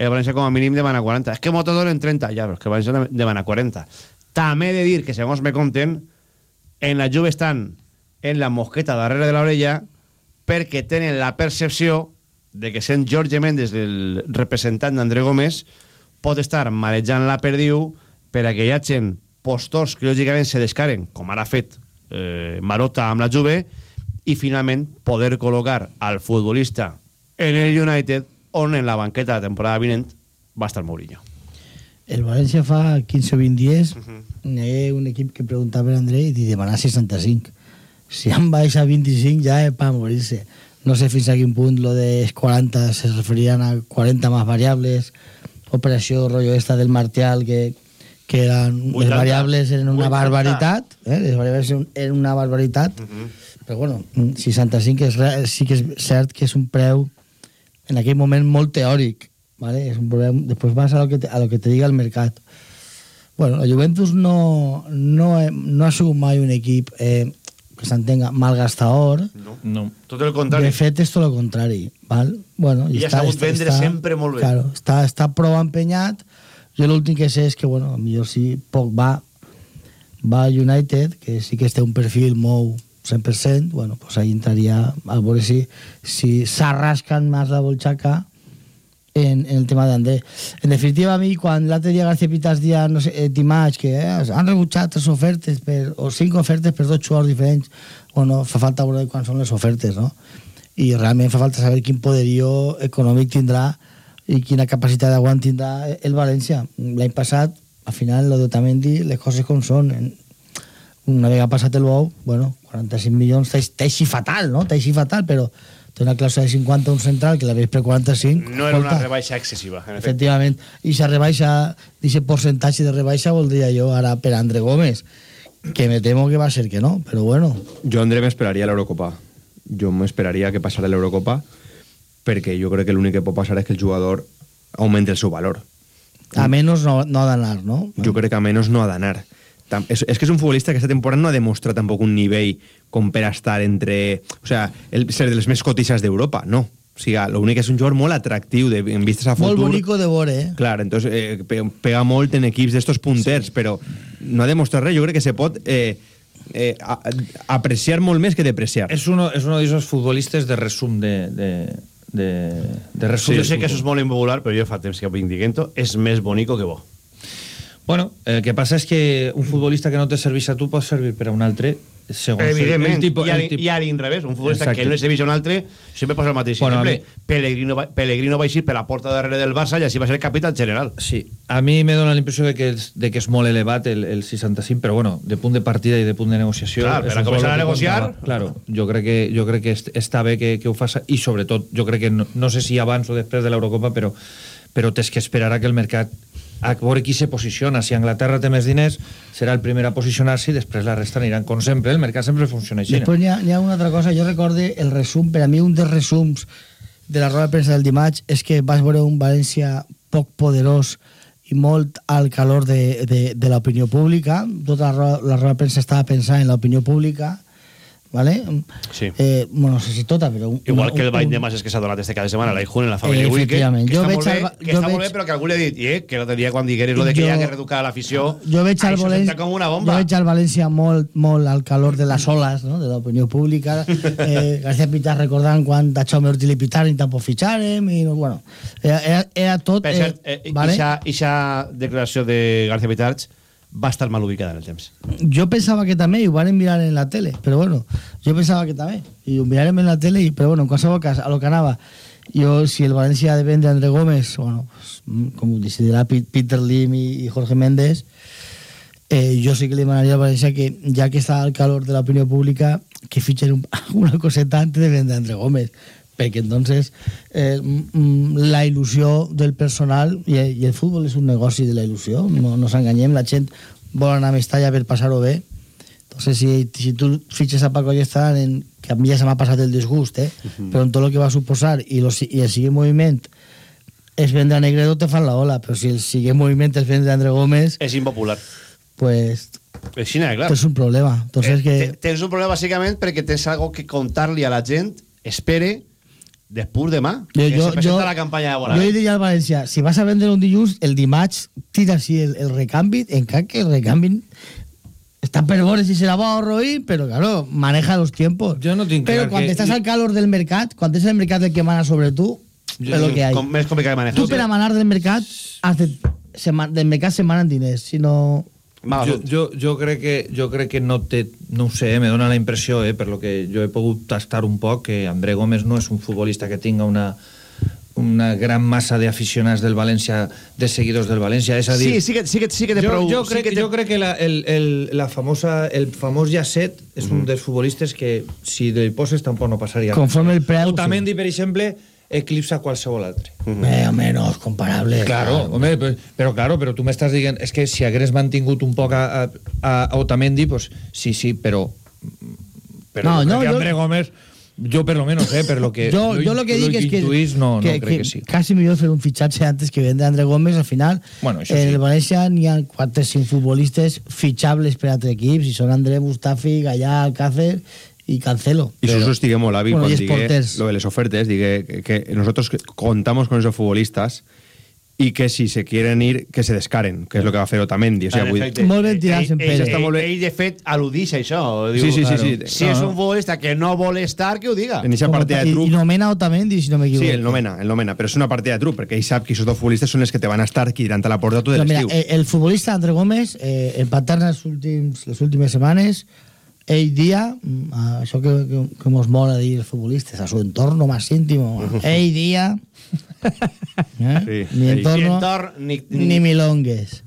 el València com a mínim demana 40. És que Motodor en 30, ja, però és que València demana 40. També he de dir que, segons me conten, en la Juve estan en la mosqueta darrere de l'orella perquè tenen la percepció de que sent Jorge Méndez el representant d'André Gómez pot estar marejant la perdiu per a que hi hagin postors que lògicament se descaren, com ara ha fet eh, Marota amb la Juve, i finalment poder col·locar al futbolista en el United on en la banqueta de temporada vinent va estar Mourinho. El València fa 15 o 20 dies uh -huh. hi ha un equip que preguntava per André i demanava 65. Si han baixat a 25 ja és per morir-se. No sé fins a quin punt lo de 40 se referien a 40 más variables, operació rotllo esta del Martial que, que eren, les variables eren una 80. barbaritat, eh? les variables eren una barbaritat, uh -huh. però bueno, 65 és, re- sí que és cert que és un preu en aquell moment molt teòric, ¿vale? Es un problema. Después vas a lo que te, a lo que te diga el mercat. Bueno, la Juventus no, no, no ha sigut mai un equip eh, que s'entenga malgastador. No. no. Tot el contrari. De fet, és tot el contrari. Val? Bueno, I ha sabut vendre sempre molt bé. Claro, està, està prou empenyat. Jo l'últim que sé és que, bueno, millor si poc va, va a United, que sí que té un perfil molt 100%, bueno, pues ahí entraria a veure si, si s'arrascan más la bolchaca en, en el tema d'André. En definitiva, a mi, quan l'altre dia García Pitas dia, no sé, eh, dimarts, que eh, han rebutjat tres ofertes per, o cinc ofertes per dos jugadors diferents, bueno, fa falta veure quan són les ofertes, no? I realment fa falta saber quin poderío econòmic tindrà i quina capacitat d'aguant tindrà el València. L'any passat, al final, lo d'Otamendi, les coses com són. En- Una vegada passat el bou, bueno, 45 milions, t'eix t'eixi fatal, no? T'eixi fatal, però té una clàusula de 50 un central que la veig per 45. No era una rebaixa excessiva, en. Efectivament. I esa rebaixa, d'aquest percentatge de rebaixa, voldria jo ara per André Gómez, que me temo que va a ser que no, però bueno. Jo, André, m'esperaria a l'Eurocopa. Jo m'esperaria que passara l'Eurocopa perquè jo crec que l'únic que pot passar és que el jugador augmenti el seu valor. A menys no, no ha d'anar, no? Jo crec que a menys no ha d'anar. És, és que és un futbolista que aquesta temporada no ha demostrat tampoc un nivell com per estar entre... O sea, el, ser de les més cotixes d'Europa, no. O sigui, l'únic és un jugador molt atractiu de, en vistes a futur. Molt bonico de veure, eh? Clar, entonces eh, pe- pega molt en equips d'estos punters, sí. però no ha demostrat res. Jo crec que se pot eh, eh, a, a- apreciar molt més que depreciar. És uno, és uno d'esos futbolistes de resum de, de, de, de resum Sí, jo sé que això és molt impopular, però jo fa temps que vinc dient-ho, és més bonico que bo. Bueno, el que passa és que un futbolista que no te serveix a tu pot servir per a un altre segons Evidentment, el i, a, el tipo. i a l'inrevés, un futbolista Exacte. que no és serveix a un altre sempre posa el mateix Bueno, exemple. Pellegrino, va, Pellegrino va eixir per la porta darrere del Barça i així va ser capitán general. Sí, a mi me dona la impressió de que, és, de que és molt elevat el, el 65, però bueno, de punt de partida i de punt de negociació... Clar, per a començar a negociar- contava. Claro, jo crec que, jo crec que est- està bé que, que ho faça i sobretot, jo crec que no, no sé si abans o després de l'Eurocopa, però, però tens que esperar a que el mercat a veure qui se posiciona. Si Anglaterra té més diners, serà el primer a posicionar-se i després la resta aniran. Com sempre, el mercat sempre funciona així. Després n'hi ha, ha una altra cosa, jo recorde el resum, per a mi un dels resums de la roda de premsa del dimarts és que vas veure un València poc poderós i molt al calor de, de, de l'opinió pública. Tota la roda, la roda de premsa estava pensant en l'opinió pública. ¿Vale? Sí. Eh, bueno, no sé si tota, però... un- Igual que el bany un- de masses que s'ha donat este cada setmana a la Ijun en la família Eh, Wii, que, que. Jo està, molt bé, que jo està molt veig- bé, però que algú li ha dit, eh, que l'altre dia quan digueres lo de que Jo- hi ha que reeducar l'afició, jo veig al València com una jo bomba. veig al València molt, molt al calor de les oles no? de l'opinió pública eh, García Pitar recordant quan a Jaume Ortiz li pitaren i tampoc fitxarem i no, bueno, era, era, tot Per cert, eh, vale? ixa, ixa declaració de García Pitarch va estar mal ubicada en el temps. jo pensava que també ho van mirar en la tele però bueno, jo pensava que també. I ho mirarem en la tele i, però bueno, en qualsevol cas a lo que anava. Jo, si el València ha de vendre André Gómez bueno, mm, com ho decidirà Peter Lim i Jorge Méndez eh, jo sí que li demanaria al València que ja que està al calor de l'opinió pública que fitxen un, una coseta antes de vendre André Gómez perquè entonces eh, la il·lusió del personal i, i el futbol és un negoci de la il·lusió no, no s'enganyem, la gent vol anar a Mestalla per passar-ho bé entonces si, si tu fitxes a Paco Llestan en, que a mi ja se m'ha passat el disgust eh? però en tot el que va suposar i, lo, i el siguiente moviment és vendre a Negredo te fan la ola però si el siguiente moviment és vendre a André Gómez És impopular. pues Així, clar. tens un problema entonces Eh, que te- Tens un problema bàsicament perquè tens algo que contar-li a la gent, espere, després demà, Jo- que jo- se presenta jo- la campanya de li diria al València, si vas a vendre un dilluns, el dimarts tira així el, el recanvi, encara que el recanvi està per veure si serà bo o roí, però claro, maneja los tiempos. Jo no tinc clar quan que- estàs al calor del mercat, quan és el mercat el que mana sobre tu, Jo- és lo que hay. com- més complicat de manejar. Tu per a manar del mercat, has de, se, del mercat se manen diners, si no... jo, jo, jo, crec que, jo crec que no té, no ho sé, me dona la impressió, eh, per lo que jo he pogut tastar un poc, que André Gómez no és un futbolista que tinga una, una gran massa d'aficionats del València, de seguidors del València, és a dir... Sí, sí que, sí que, sí que té jo, prou... jo, sí crec, que té... jo crec que la, el, el, la famosa, el famós Jacet és un dels futbolistes que si li poses tampoc no passaria Conforme el preu, Otamendi, per exemple, eclipsa qualsevol altre. Eh, home, no, és comparable. Claro, home, pues, però claro, però tu m'estàs dient és que si hagués mantingut un poc a, a, a Otamendi, pues sí, sí, però però No, no, que jo- André Gómez yo per lo menos, eh, per lo que yo, lo yo lo que digo es que, intuís, no, que, no crec que, sí. casi millor fer un fitxatge antes que vendre André Gómez al final Bueno, això en sí. el València n'hi ha 4 5 futbolistes fitxables per a altres equips i són André, Mustafi, Gallà, Alcácer i Cancelo Y eso estigué molt avi Bueno, y digué porters. lo de les ofertes, digué que, que nosotros contamos con esos futbolistas y que si se quieren ir, que se descaren, que es lo que va a hacer Otamendi. O sea, En efecte. Molt ben tirats en Ell- pere. ell-. Ell, de fet, al·ludix a això. Sí, sí, sí, sí. Si és un futbolista que no vol estar, que ho diga. En esa partida de truc... i nomena Otamendi si no m'equivoco Sí, el nomena, el nomena, pero es una partida de truc, porque ahí sabe que esos dos futbolistas son los que te van a estar tirant a la porta tot l'estiu. el futbolista André Gómez eh, els últims, les últimes setmanes ell dia, mm, això que, que, que mos mola dir els futbolistes, a su entorno más íntimo, ell dia, eh? Sí, ni ell. entorno, Ni entorn, ni- ni, ni- milongues.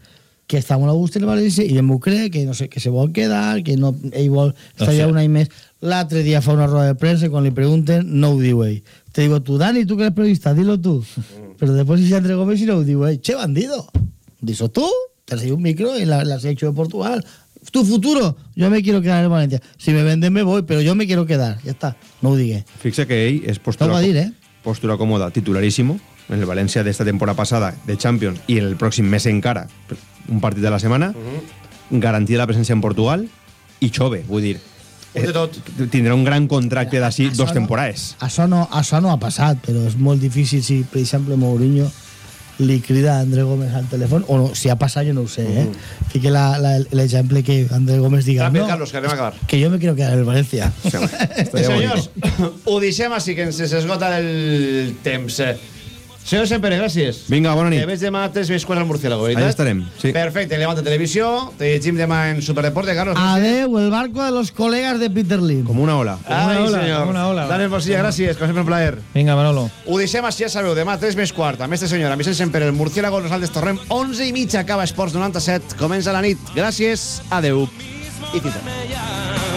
Que està molt a gust el València i ell m'ho cree, que, no sé, que se vol quedar, que no, ell vol estar sé. ja un any més. L'altre dia fa una roda de premsa i quan li pregunten no ho diu ell. Te digo, tú, Dani, tú que eres periodista, dilo tú. Pero después dice André Gómez y no ho diu ell. Che, bandido. Dices tú, te has un micro en la, la selección de Portugal. Tu futuro, yo me quiero quedar en Valencia. Si me venden me voy, pero yo me quiero quedar. Ya está, no ho digué. Fixa que ell és postura, va dir, eh? postura còmoda, titularíssimo, en el València d'esta temporada passada de Champions i en el pròxim mes encara, un partit de la setmana, garantia la presència en Portugal i Xove, vull dir, té tot. tindrà un gran contracte d'ací dos no- temporades. Això no, això no ha passat, però és molt difícil si, per exemple, Mourinho li crida a André Gómez al telèfon, o no, si ha passat jo no ho sé, eh? Fique la- la- l'exemple que André Gómez diga, Ràpid, no, Carlos, que anem a acabar. que jo me quiero quedar en el València. Senyors, ho deixem així, que ens esgota el temps. Senyor Sempere, gràcies. Vinga, bona nit. Te veig demà a 3 més quarts al Murciélago, veritat? Allà estarem, sí. Perfecte, Levanta Televisió, te llegim demà en Superdeporte, Carlos. Adeu, el barco de los colegas de Peter Lim. Com una ola. Ai, Una ola, senyor. una ola. Daniel Mosilla, gràcies, com sempre un plaer. Vinga, Manolo. Ho deixem així, ja sabeu, demà 3 més quart, amb este senyor, amb Vicent Semper, el Murciélago, nosaltres tornem 11 i mitja, acaba Esports 97, comença la nit. Gràcies, adeu i fins demà.